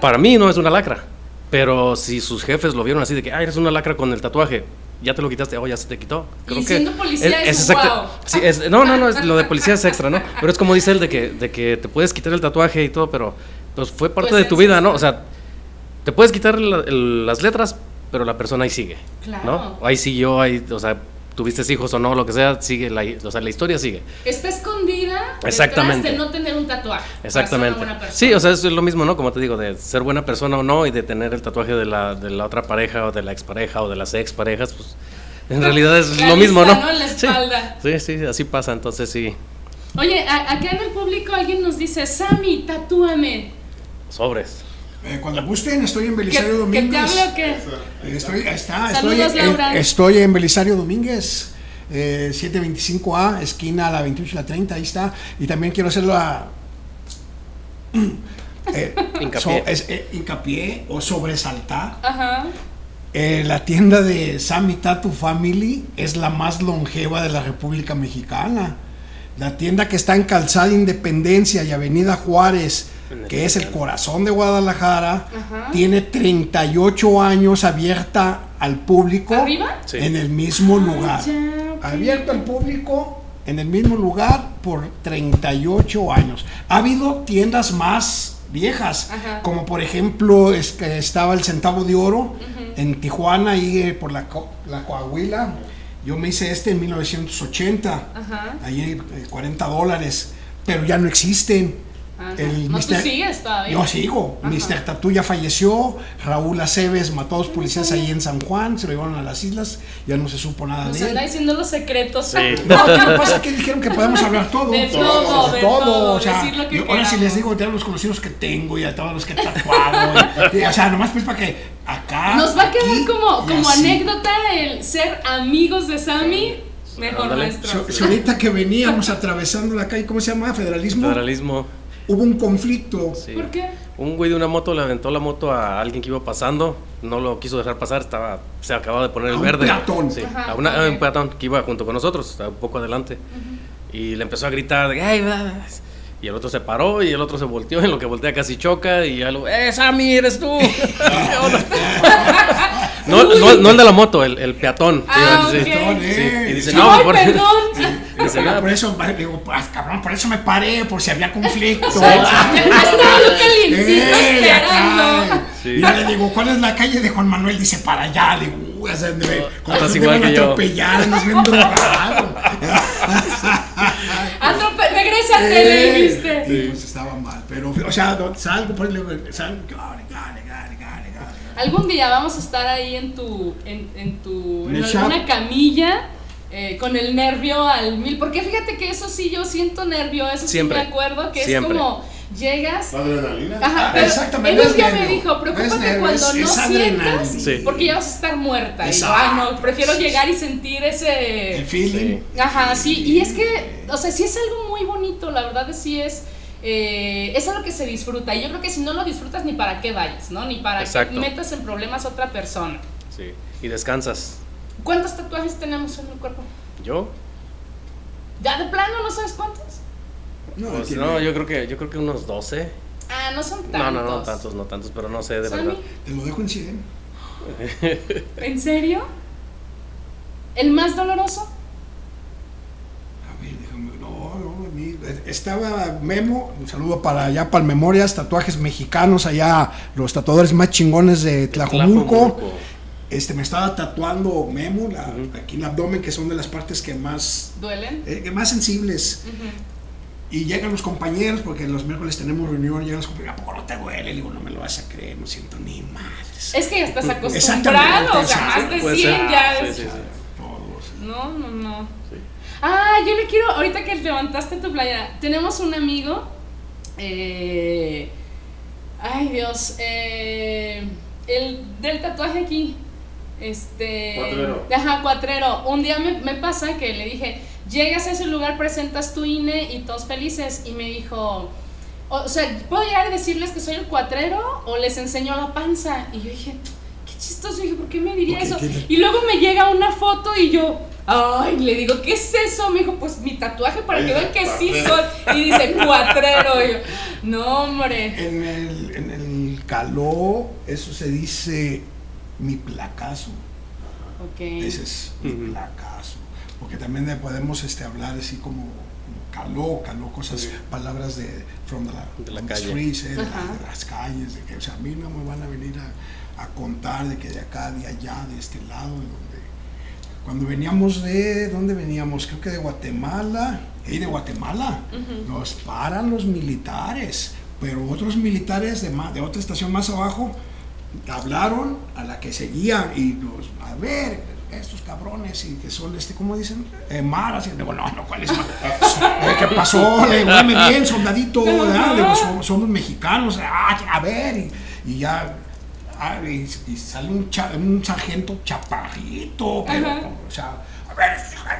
para mí no es una lacra. Pero si sus jefes lo vieron así de que, ah, eres una lacra con el tatuaje, ya te lo quitaste, oh, ya se te quitó. Y siendo policía es exacta- wow. sí, es- no, no, no, es- lo de policía es extra, ¿no? Pero es como dice él de que, de que te puedes quitar el tatuaje y todo, pero pues fue parte Pues de tu es vida, ¿no? O sea, te puedes quitar la- el- las letras, pero la persona ahí sigue, Claro. ¿no? Ahí siguió, ahí, o sea, tuviste hijos o no, lo que sea, sigue, la, o sea, la historia sigue. Está escondida Exactamente. de no tener un tatuaje. Exactamente. buena. Sí, o sea, es lo mismo, ¿no? Como te digo, de ser buena persona o no y de tener el tatuaje de la, de la otra pareja o de la expareja o de las exparejas, pues en realidad es lo mismo, ¿no? ¿no? En la Sí. espalda. Sí, sí, así pasa, entonces sí, Oye, acá en el público alguien nos dice, Sammy, tatúame. sobres. Eh, cuando gusten, estoy en ¿Que, Belisario que te Domínguez. o qué? Eh, Estoy, ahí está, Saludos, estoy, eh, estoy en Belisario Domínguez, eh, 725A, esquina a la 28 y la 30, ahí está. Y también quiero hacer la... eh, Hincapié. so- es, eh, hincapié o sobresaltar. Ajá. Eh, la tienda de Sammy Tattoo Family es la más longeva de la República Mexicana. La tienda que está en Calzada Independencia y Avenida Juárez, que es el corazón de Guadalajara, Ajá. tiene 38 años abierta al público ¿Arriba? En el mismo lugar. ya, ok. Abierto al público en el mismo lugar por 38 años. Ha habido tiendas más viejas, Ajá. como por ejemplo es que estaba el Centavo de Oro en Tijuana, ahí eh, por la, Co- la Coahuila. Yo me hice este en 1980, Ajá. ahí eh, 40 dólares, pero ya no existen. Ah, no. El No, tú Mr. sigues todavía. Yo sigo. Ajá. Mr. Tatú ya falleció. Raúl Aceves mató a dos policías ahí en San Juan. Se lo llevaron a las islas. Ya no se supo nada Nos de anda él. diciendo los secretos. Sí. (laughs) No, ¿qué pasa? Que dijeron que podemos hablar todo. De todo, de todo, O sea, decir lo que yo ahora sí queramos. les digo de todos los conocidos que tengo y a todos los que he tatuado. y- y, o sea, nomás pues para que acá. Nos va a quedar aquí, como, como anécdota el ser amigos de Sammy. Mejor nuestro. Si, si ahorita que veníamos atravesando la calle, ¿cómo se llama? Federalismo. Federalismo. Hubo un conflicto. Sí. ¿Por qué? Un güey de una moto le aventó la moto a alguien que iba pasando, no lo quiso dejar pasar, estaba, se acababa de poner A el un verde. peatón. Sí, Ajá, a, una- a un peatón que iba junto con nosotros, estaba un poco adelante. Y le empezó a gritar, y el otro se paró y el otro se volteó, en lo que voltea casi choca y ya lo, ¡eh, Sammy, eres tú! (laughs) (laughs) no, no, no el de la moto, el, el peatón. Ah, Sí, ok. sí. eh. Y dice, no, ¡Ay, por- perdón! Dice, Pero "No, por eso, digo, pues, cabrón, por eso me paré, por si había conflicto. Ya estaba yo calientito ¡Eh! Sí. Ya le digo, ¿cuál es la calle de Juan Manuel? Dice, para allá. Le digo, uy, o sea, me, como estás igual que yo. atropellar, andas bien drogado. (laughs) Atrope regrésate, le dijiste. Y pues estaba mal, pero, o sea, salgo, digo, salgo, gane, gane, gane, gane. Algún día vamos a estar ahí en tu, en, en tu, En en alguna camilla. Eh, con el nervio al mil, porque fíjate que eso sí, yo siento nervio, eso Siempre. sí me acuerdo, que Siempre. es como llegas, ¿La adrenalina? Ajá, Ah, pero exactamente, Él día me dijo, preocúpate cuando no sientas. Sí. porque ya vas a estar muerta. Y yo, Exacto. ah, no, prefiero llegar y sentir ese... El feeling. Sí. Ajá, sí, y es que, o sea, sí es algo muy bonito, la verdad es sí es... eh, es algo que se disfruta y yo creo que si no lo disfrutas ni para qué vayas, ¿no? Ni para Exacto. que metas en problemas a otra persona. Sí. Y descansas. ¿Cuántos tatuajes tenemos en el cuerpo? ¿Yo? ¿Ya de plano no sabes cuántos? No, Pues no, yo creo que yo creo que unos 12. Ah, no son No, tantos. no, no, tantos, no tantos, pero no sé de verdad. Te lo dejo en 100. (laughs) ¿En serio? ¿El más doloroso? A ver, déjame. No, no, ni- estaba Memo, un saludo para allá, para el Memorias, tatuajes mexicanos, allá los tatuadores más chingones de Tlajomulco. Tlajomulco. Este, me estaba tatuando Memo, la- aquí en el abdomen, que son de las partes que más, ¿Duelen? eh, que más sensibles. Y llegan los compañeros, porque los miércoles tenemos reunión, llegan los compañeros, ¿a poco no te duele? Le digo, no me lo vas a creer, no siento ni madres. Es que ya estás acostumbrado, o sea, más de Puede 100 ser. ya Sí, es- sí, sí. Todos. No, no, no. Sí. Ah, yo le quiero, ahorita que levantaste tu playera, tenemos un amigo, eh, ay Dios, eh, el del tatuaje aquí, este, Cuatrero. ajá, cuatrero, un día me, me pasa que le dije, llegas a ese lugar, presentas tu INE y todos felices, y me dijo, o sea, ¿puedo llegar y decirles que soy el cuatrero o les enseño la panza? Y yo dije, qué chistoso, dije, ¿por qué me diría eso? tiene- Y luego me llega una foto y yo, ay, le digo, ¿qué es eso? Me dijo, pues mi tatuaje para Ay, que vean que sí soy. Y dice, (laughs) cuatrero. Y yo, no, hombre. En el, en el caló, eso se dice mi placazo. Ok. Ese es mi Ujú. placazo. Porque también le podemos este, hablar así como, como caló, caló, cosas, palabras de, from the, De la from calle. streets, eh, de, las calles, de que, o sea, a mí no me van a venir a, a contar de que de acá, de allá, de este lado, de donde. Cuando veníamos de, ¿dónde veníamos? Creo que de Guatemala, y de Guatemala, nos paran los militares, pero otros militares de, de otra estación más abajo hablaron a la que seguía y los, a ver, estos cabrones y que son, este, ¿cómo dicen? Eh, maras. Y digo, no, no, ¿cuál es maras? Eh, ¿Qué pasó? Le digo, "Dame bien, soldadito. digo, "Som- somos mexicanos. Ah, a ver. Y, y ya, ah, y, y sale un, cha- un sargento chaparrito, pero, o sea, a ver,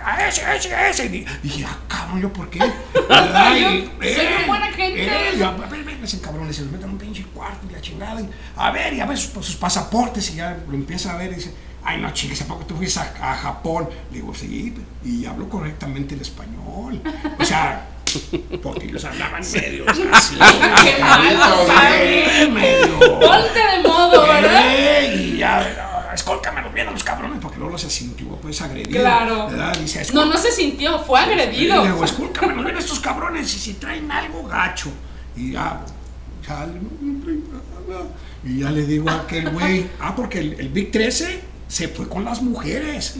a ese, ese, ese. Y dije, ah, cabrón, ¿yo por qué? (laughs) ¿Verdad? Yo Y, soy buena gente. eh, y a ver, cabrón, y se los meten en un pinche cuarto y la chingada. y, a ver, y a ver sus, sus pasaportes y ya lo empieza a ver y dice, ay no chingues, ¿a poco tú fuiste a, a Japón? Le digo, sí, y hablo correctamente el español. O sea, porque ellos hablaban medio así. Qué malo, medio. Ponte de modo, ¿verdad? Eh, y ya, escólcamelos bien a los cabrones, luego se sintió pues agredido. Claro. ¿verdad? Dice, No, no se sintió, fue y le agredido. digo, escúlcame, ven estos cabrones y si traen algo gacho. Y ya, no, no traen nada. Y ya le digo a aquel güey, ah, porque el, el Big 13 se fue con las mujeres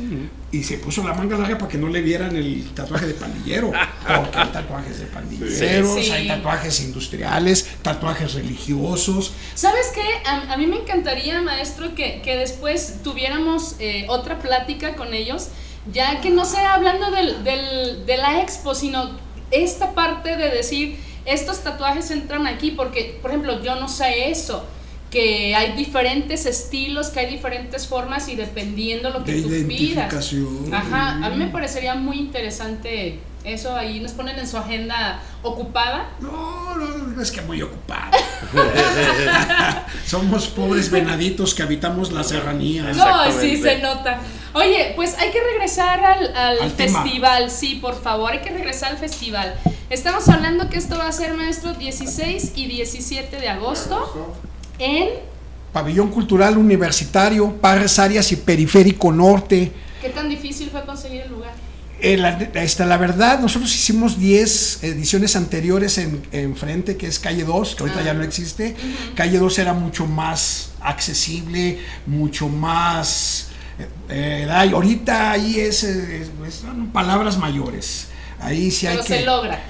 y se puso la manga larga para que no le vieran el tatuaje de pandillero. (laughs) Porque hay tatuajes de pandilleros, Sí. hay tatuajes industriales, tatuajes religiosos. ¿Sabes qué? A, a mí me encantaría, maestro, que, que después tuviéramos eh, otra plática con ellos, ya que no sea hablando del, del- de la expo, sino esta parte de decir, estos tatuajes entran aquí, porque, por ejemplo, yo no sé eso, que hay diferentes estilos, que hay diferentes formas y dependiendo lo que De tú pidas. identificación. Ajá, a mí me parecería muy interesante eso, ahí nos ponen en su agenda ocupada. No, no, no, es que muy ocupado. (laughs) Somos pobres venaditos que habitamos las serranías. No, sí, se nota. Oye, pues hay que regresar al, al Al tema. festival, sí, por favor, hay que regresar al festival. Estamos hablando que esto va a ser, maestro, 16 y 17 de agosto en... Pabellón Cultural Universitario, Parras Arias y Periférico Norte. ¿Qué tan difícil fue conseguir el lugar? Eh, la, esta, la verdad, nosotros hicimos 10 ediciones anteriores en, en frente, que es Calle 2, que ahorita Ah. ya no existe. Calle 2 era mucho más accesible, mucho más... eh, eh, ahorita ahí es, eh, es- son palabras mayores. Ahí sí hay Pero que... se logra.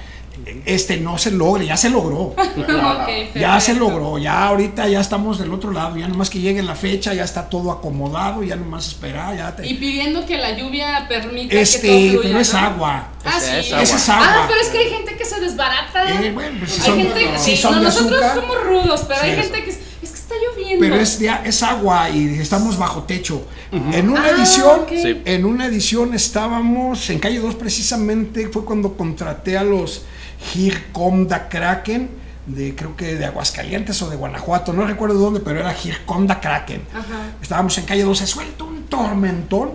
Este no se logra, ya se logró. (laughs) Ya se logró, ya ahorita ya estamos del otro lado, ya nomás que llegue la fecha, ya está todo acomodado, ya nomás esperar, ya te... Y pidiendo que la lluvia permita Este, que todo fluya, pero es ¿no? agua. Ah, sí. es agua. Es. Ah, pero es que hay gente que se desbarata. Eh, bueno, pues si hay son- gente, si sí, son no, nosotros azúcar. somos rudos, pero Sí, hay es- gente que es, es que está lloviendo. Pero es, es agua y estamos bajo techo. En una Ah, edición, en una edición estábamos en calle 2 precisamente, fue cuando contraté a los Hirconda Kraken, de creo que de Aguascalientes o de Guanajuato, no recuerdo dónde, pero era Hirconda Kraken. Ajá. Estábamos en calle 2, se suelta un tormentón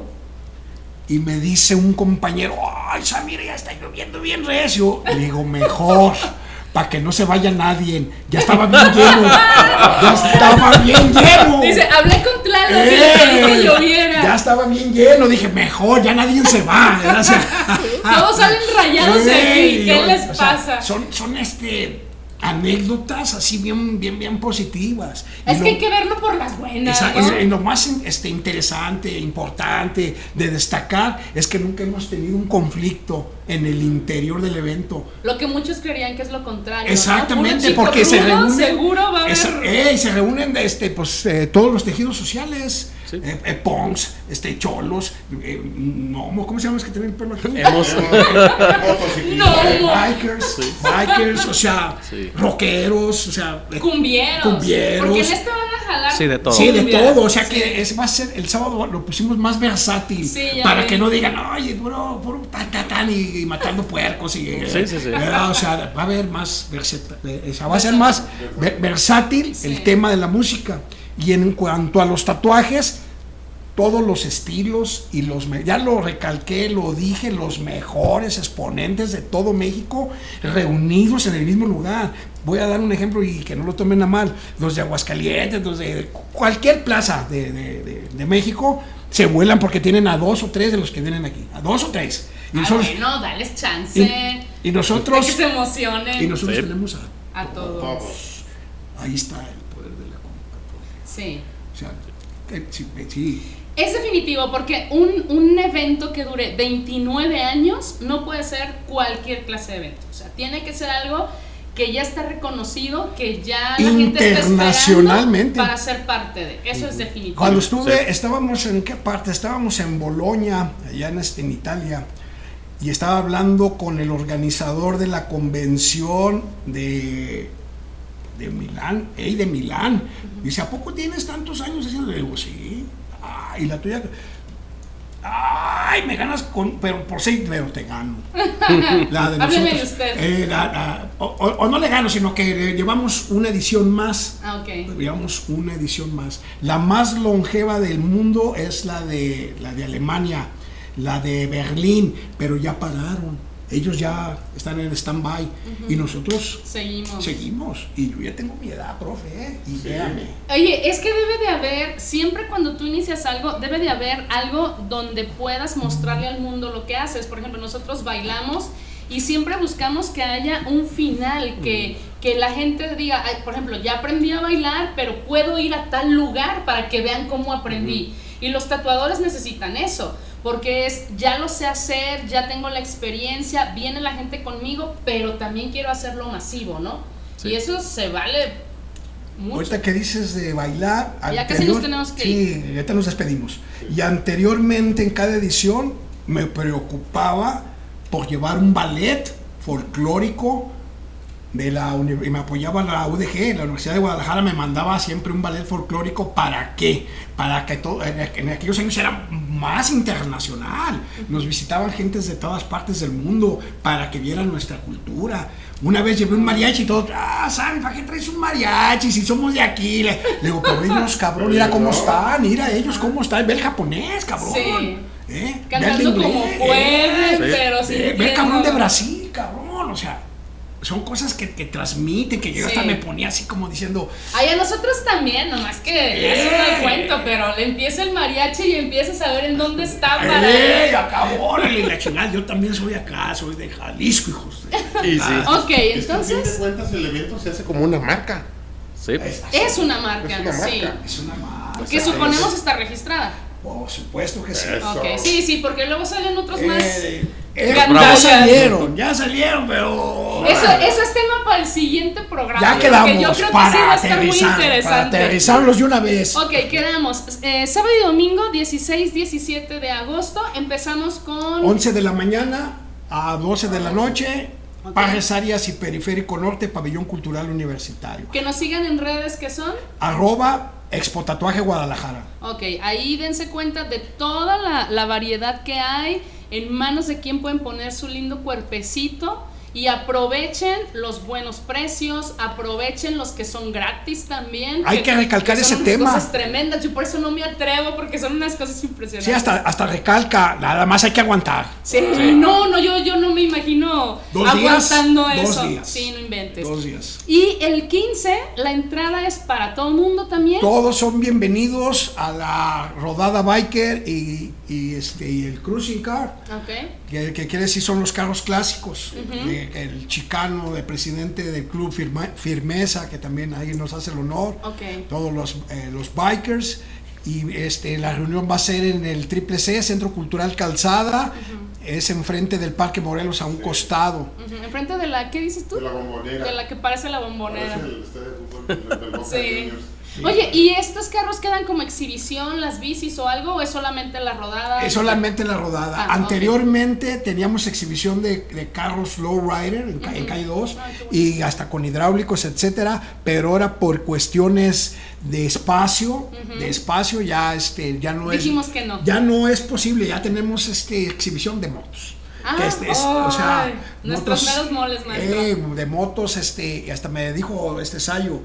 y me dice un compañero, ay, Samir, ya está lloviendo bien recio. Le digo, mejor, para que no se vaya nadie. Ya estaba bien lleno, ya estaba bien lleno. Dice, hablé con Tlaloc ¡Eh! lloviera. Ya estaba bien lleno, dije, mejor, ya nadie se va. Todos salen rayados de aquí. ¿Qué les sea, pasa? son, son este anécdotas así bien, bien, bien positivas. Es lo- que hay que verlo por las buenas. Esa- ¿no? y lo más este, interesante, importante de destacar es que nunca hemos tenido un conflicto en el interior del evento. Lo que muchos creerían que es lo contrario. ¿no? Exactamente, chico porque se rudo, reúnen. Seguro va a haber. es- eh, se reúnen este, pues, eh, todos los tejidos sociales. Sí. Eh, eh, punks, este, cholos, eh, gnomos, ¿cómo se llama los que tienen el pelo aquí? Hemos, (laughs) No, Eh, mo- bikers, bikers, o sea, Sí. rockeros, o sea, eh, cumbieros. Cumbieros. Porque en este van a jalar. Sí, de todo. Sí, de todo. O sea Sí. que es, va a ser el sábado lo pusimos más versátil Sí, ya para vi. que no digan, oye, puro, puro tan, tan, tan", y, y matando puercos y Sí, sí, sí. ¿verdad? O sea, va a haber más eh, o sea, va a ser más ver- versátil Sí. el tema de la música. Y en cuanto a los tatuajes, todos los estilos y los ya lo recalqué, lo dije, los mejores exponentes de todo México reunidos en el mismo lugar. Voy a dar un ejemplo y que no lo tomen a mal. Los de Aguascalientes, los de cualquier plaza de, de- de- de México se vuelan porque tienen a dos o tres de los que vienen aquí. A dos o tres. Y Ah, nosotros, bueno, dales chance. y, y De nosotros, (laughs) que se emocionen. y nosotros Sí. tenemos a, a todos. Todos. ahí está el poder de la convocatoria. Sí. O sea, sí, sí. Es definitivo porque un, un evento que dure 29 años no puede ser cualquier clase de evento. O sea, tiene que ser algo que ya está reconocido, que ya la gente está Internacionalmente. esperando para ser parte de. Eso es definitivo. Cuando estuve, Sí. estábamos en qué parte, estábamos en Bolonia, allá en, este, en Italia, y estaba hablando con el organizador de la convención de, de Milán, ey, de Milán. Dice, ¿a poco tienes tantos años haciendo? Le digo, sí. Ah, y la tuya. Ay, me ganas con, pero por seis, pero te gano. (laughs) La de Hábleme de nosotros. usted. Eh, la- la- o, no le gano, sino que eh, llevamos una edición más Ah, ok. digamos una edición más. La más longeva del mundo es la de la de Alemania, la de Berlín, pero ya pararon. Ellos ya están en stand-by y nosotros Seguimos. seguimos. Y yo ya tengo mi edad, profe, ¿eh? y véame. Oye, es que debe de haber, siempre cuando tú inicias algo, debe de haber algo donde puedas mostrarle al mundo lo que haces. Por ejemplo, nosotros bailamos y siempre buscamos que haya un final, que, que la gente diga, "Ay, por ejemplo, ya aprendí a bailar, pero puedo ir a tal lugar para que vean cómo aprendí. Y los tatuadores necesitan eso, porque es, ya lo sé hacer, ya tengo la experiencia, viene la gente conmigo, pero también quiero hacerlo masivo, ¿no? Sí. Y eso se vale mucho. Ahorita que dices de bailar. Ya casi nos tenemos que sí, ahorita nos despedimos. Y anteriormente en cada edición me preocupaba por llevar un ballet folclórico de la y me apoyaba la UDG, la Universidad de Guadalajara me mandaba siempre un ballet folclórico para qué? Para que todo en, aquellos años era más internacional. Nos visitaban gentes de todas partes del mundo para que vieran nuestra cultura. Una vez llevé un mariachi y todos, ah, ¿sabes? ¿Para qué traes un mariachi si somos de aquí? Le, digo, pero ellos, cabrón, mira cómo están, mira ellos cómo están, ve el japonés, cabrón. Sí. ¿Eh? Ve el de Cantando como pueden, ¿eh? pero Eh, sin ve el cabrón de Brasil, cabrón, o sea, son cosas que, que transmiten, que yo Sí. hasta me ponía así como diciendo, Ay, a nosotros también, nomás que eso no el cuento, pero le empieza el mariachi y empieza a saber en dónde está para ¡Ey, acá, órale, la chingada! Yo también soy acá, soy de Jalisco, hijos. de- Y sí. Ok, Es que entonces cuentas el evento se hace como una marca. Sí. Es, es una marca, Es una sí. es una marca. Que suponemos está registrada. Por supuesto que sí. Eso. Ok, sí, sí, porque luego salen otros más. Eh, eh, Gandallas. ya salieron, ya salieron, pero. Eso, eso es tema para el siguiente programa. ya porque quedamos yo creo que sí para va a estar muy aterrizar, para interesante. aterrizarlos de una vez. Ok, quedamos. Eh, sábado y domingo, 16, 17 de agosto. Empezamos con. 11 de la mañana a 12 de la noche, Ok. Parres Arias y Periférico Norte, Pabellón Cultural Universitario. Que nos sigan en redes que son. Arroba Expo Tatuaje Guadalajara. Ok, ahí dense cuenta de toda la, la variedad que hay, en manos de quién pueden poner su lindo cuerpecito y aprovechen los buenos precios, aprovechen los que son gratis también. Hay que recalcar son ese unas tema. cosas tremendas, yo por eso no me atrevo porque son unas cosas impresionantes. Sí, hasta, hasta recalca, nada más hay que aguantar. Sí, no, no, yo, yo no me imagino Dos días, aguantando dos eso. días. Sí, no inventes. Dos días. Y el 15, la entrada es para todo el mundo también. Todos son bienvenidos a la rodada biker y, y este, y el cruising car. Ok. Que, que quiere decir son los carros clásicos. Eh, el chicano, el presidente del club Firma- Firmeza, que también ahí nos hace el honor. Ok. Todos los, eh, los bikers. Y este, la reunión va a ser en el Triple C, Centro Cultural Calzada. Es enfrente del Parque Morelos, a un costado. Enfrente de la, ¿qué dices tú? De la bombonera. De la que parece la bombonera. Parece el de del- del Boca Sí. Oye, ¿y estos carros quedan como exhibición, las bicis o algo? ¿O es solamente la rodada? Es solamente la rodada. Ah, Anteriormente teníamos exhibición de, de carros lowrider en, ca- en calle 2 Ay, qué bueno. y hasta con hidráulicos, etcétera, pero ahora por cuestiones de espacio, de espacio ya este ya no Dijimos es que no. ya no es posible, ya tenemos este exhibición de motos. Ah, Que este es, o sea, nuestros meros moles, maestro. eh, de motos, este, y hasta me dijo este Sayo,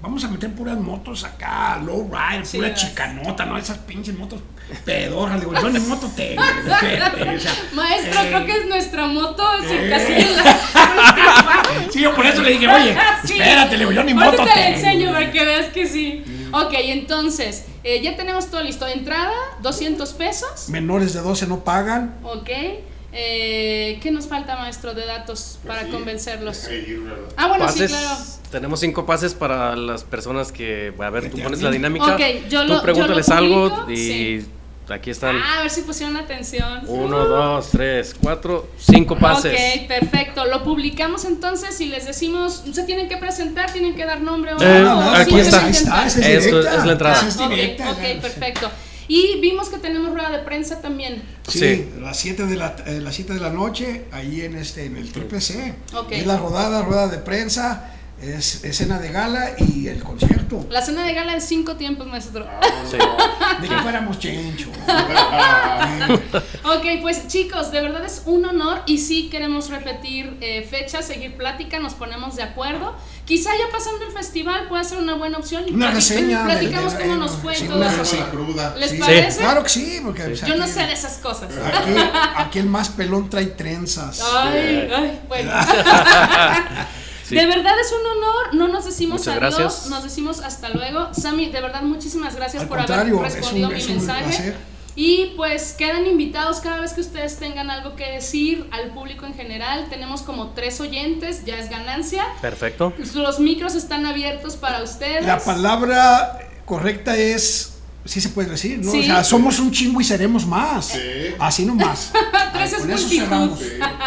vamos a meter puras motos acá, low ride, Sí, pura chicanota, ¿no? Esas pinches motos pedorras. Le digo, yo ni moto tengo. (laughs) (laughs) espérate, o sea, Maestro, eh, creo que es nuestra moto sin la... (laughs) Sí, yo por eso le dije, oye, Sí. espérate, le digo, yo ni moto te tengo. enseño para que veas que sí. Ok, entonces, eh, ya tenemos todo listo. Entrada, 200 pesos. Menores de 12 no pagan. Ok. Eh, ¿Qué nos falta, maestro, de datos para Sí, convencerlos? Ah, bueno, pases, sí, claro. tenemos cinco pases para las personas que, a ver, tú pones la dinámica, Ok, yo tú lo- yo pregúntales lo algo publico, y sí. aquí están. Ah, a ver si pusieron atención. Uno, dos, tres, cuatro, cinco pases. Ok, perfecto. Lo publicamos entonces y les decimos, se tienen que presentar, tienen que dar nombre o Eh, algo, o aquí está. Ahí está, es Esto directa, es la entrada. esa es Ok, perfecto. Y vimos que tenemos rueda de prensa también. Sí, Sí. las 7 de la eh, las siete de la noche, ahí en este en el Triple C. Ok. Es la rodada, rueda de prensa, es escena de gala y el concierto. La cena de gala de cinco tiempos, maestro. Sí. (laughs) De que fuéramos chencho. Ok, pues chicos, de verdad es un honor y sí queremos repetir eh, fechas, seguir plática, nos ponemos de acuerdo. Quizá ya pasando el festival pueda ser una buena opción. y Una reseña de- Platicamos de- cómo nos fue sí, todo una eso. reseña. cruda. ¿Les Sí, parece? Claro que sí, porque pues, Yo no sé de esas cosas. Aquí, aquí el más pelón trae trenzas. Ay, ay, bueno. (laughs) Sí. De verdad es un honor, no nos decimos Muchas adiós, gracias. nos decimos hasta luego. Sammy, de verdad muchísimas gracias Al por haber es respondido un- mi es un mensaje. placer. Y pues quedan invitados cada vez que ustedes tengan algo que decir al público en general. Tenemos como tres oyentes, ya es ganancia. Perfecto. Los micros están abiertos para ustedes. La palabra correcta es Sí se puede decir, ¿no? Sí. O sea, somos un chingo y seremos más. Así nomás. (laughs) Tres es multitud. cerramos.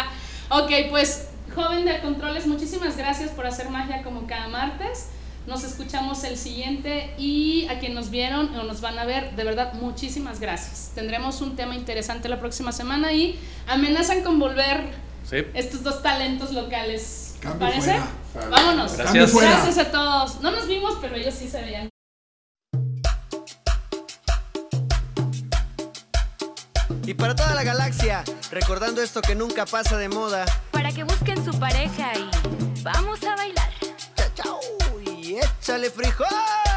(laughs) ok, pues, joven de controles, muchísimas gracias por hacer magia como cada martes. Nos escuchamos el siguiente y a quien nos vieron o nos van a ver, de verdad, muchísimas gracias. Tendremos un tema interesante la próxima semana y amenazan con volver Sí. estos dos talentos locales. ¿Les Cambio parece? fuera. Vámonos. Gracias. Gracias a todos. No nos vimos, pero ellos sí se veían. Y para toda la galaxia, recordando esto que nunca pasa de moda. para que busquen su pareja y vamos a bailar. Chao, chao, y échale frijol.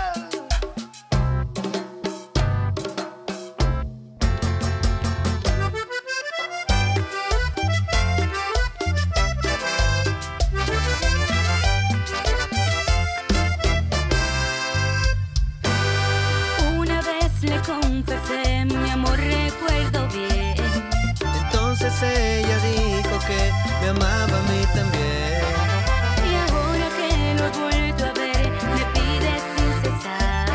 Ella dijo que me amaba a mí también. Y ahora que lo he vuelto a ver, me pide sin cesar.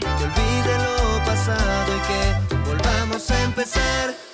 Que olvide lo pasado y que volvamos a empezar.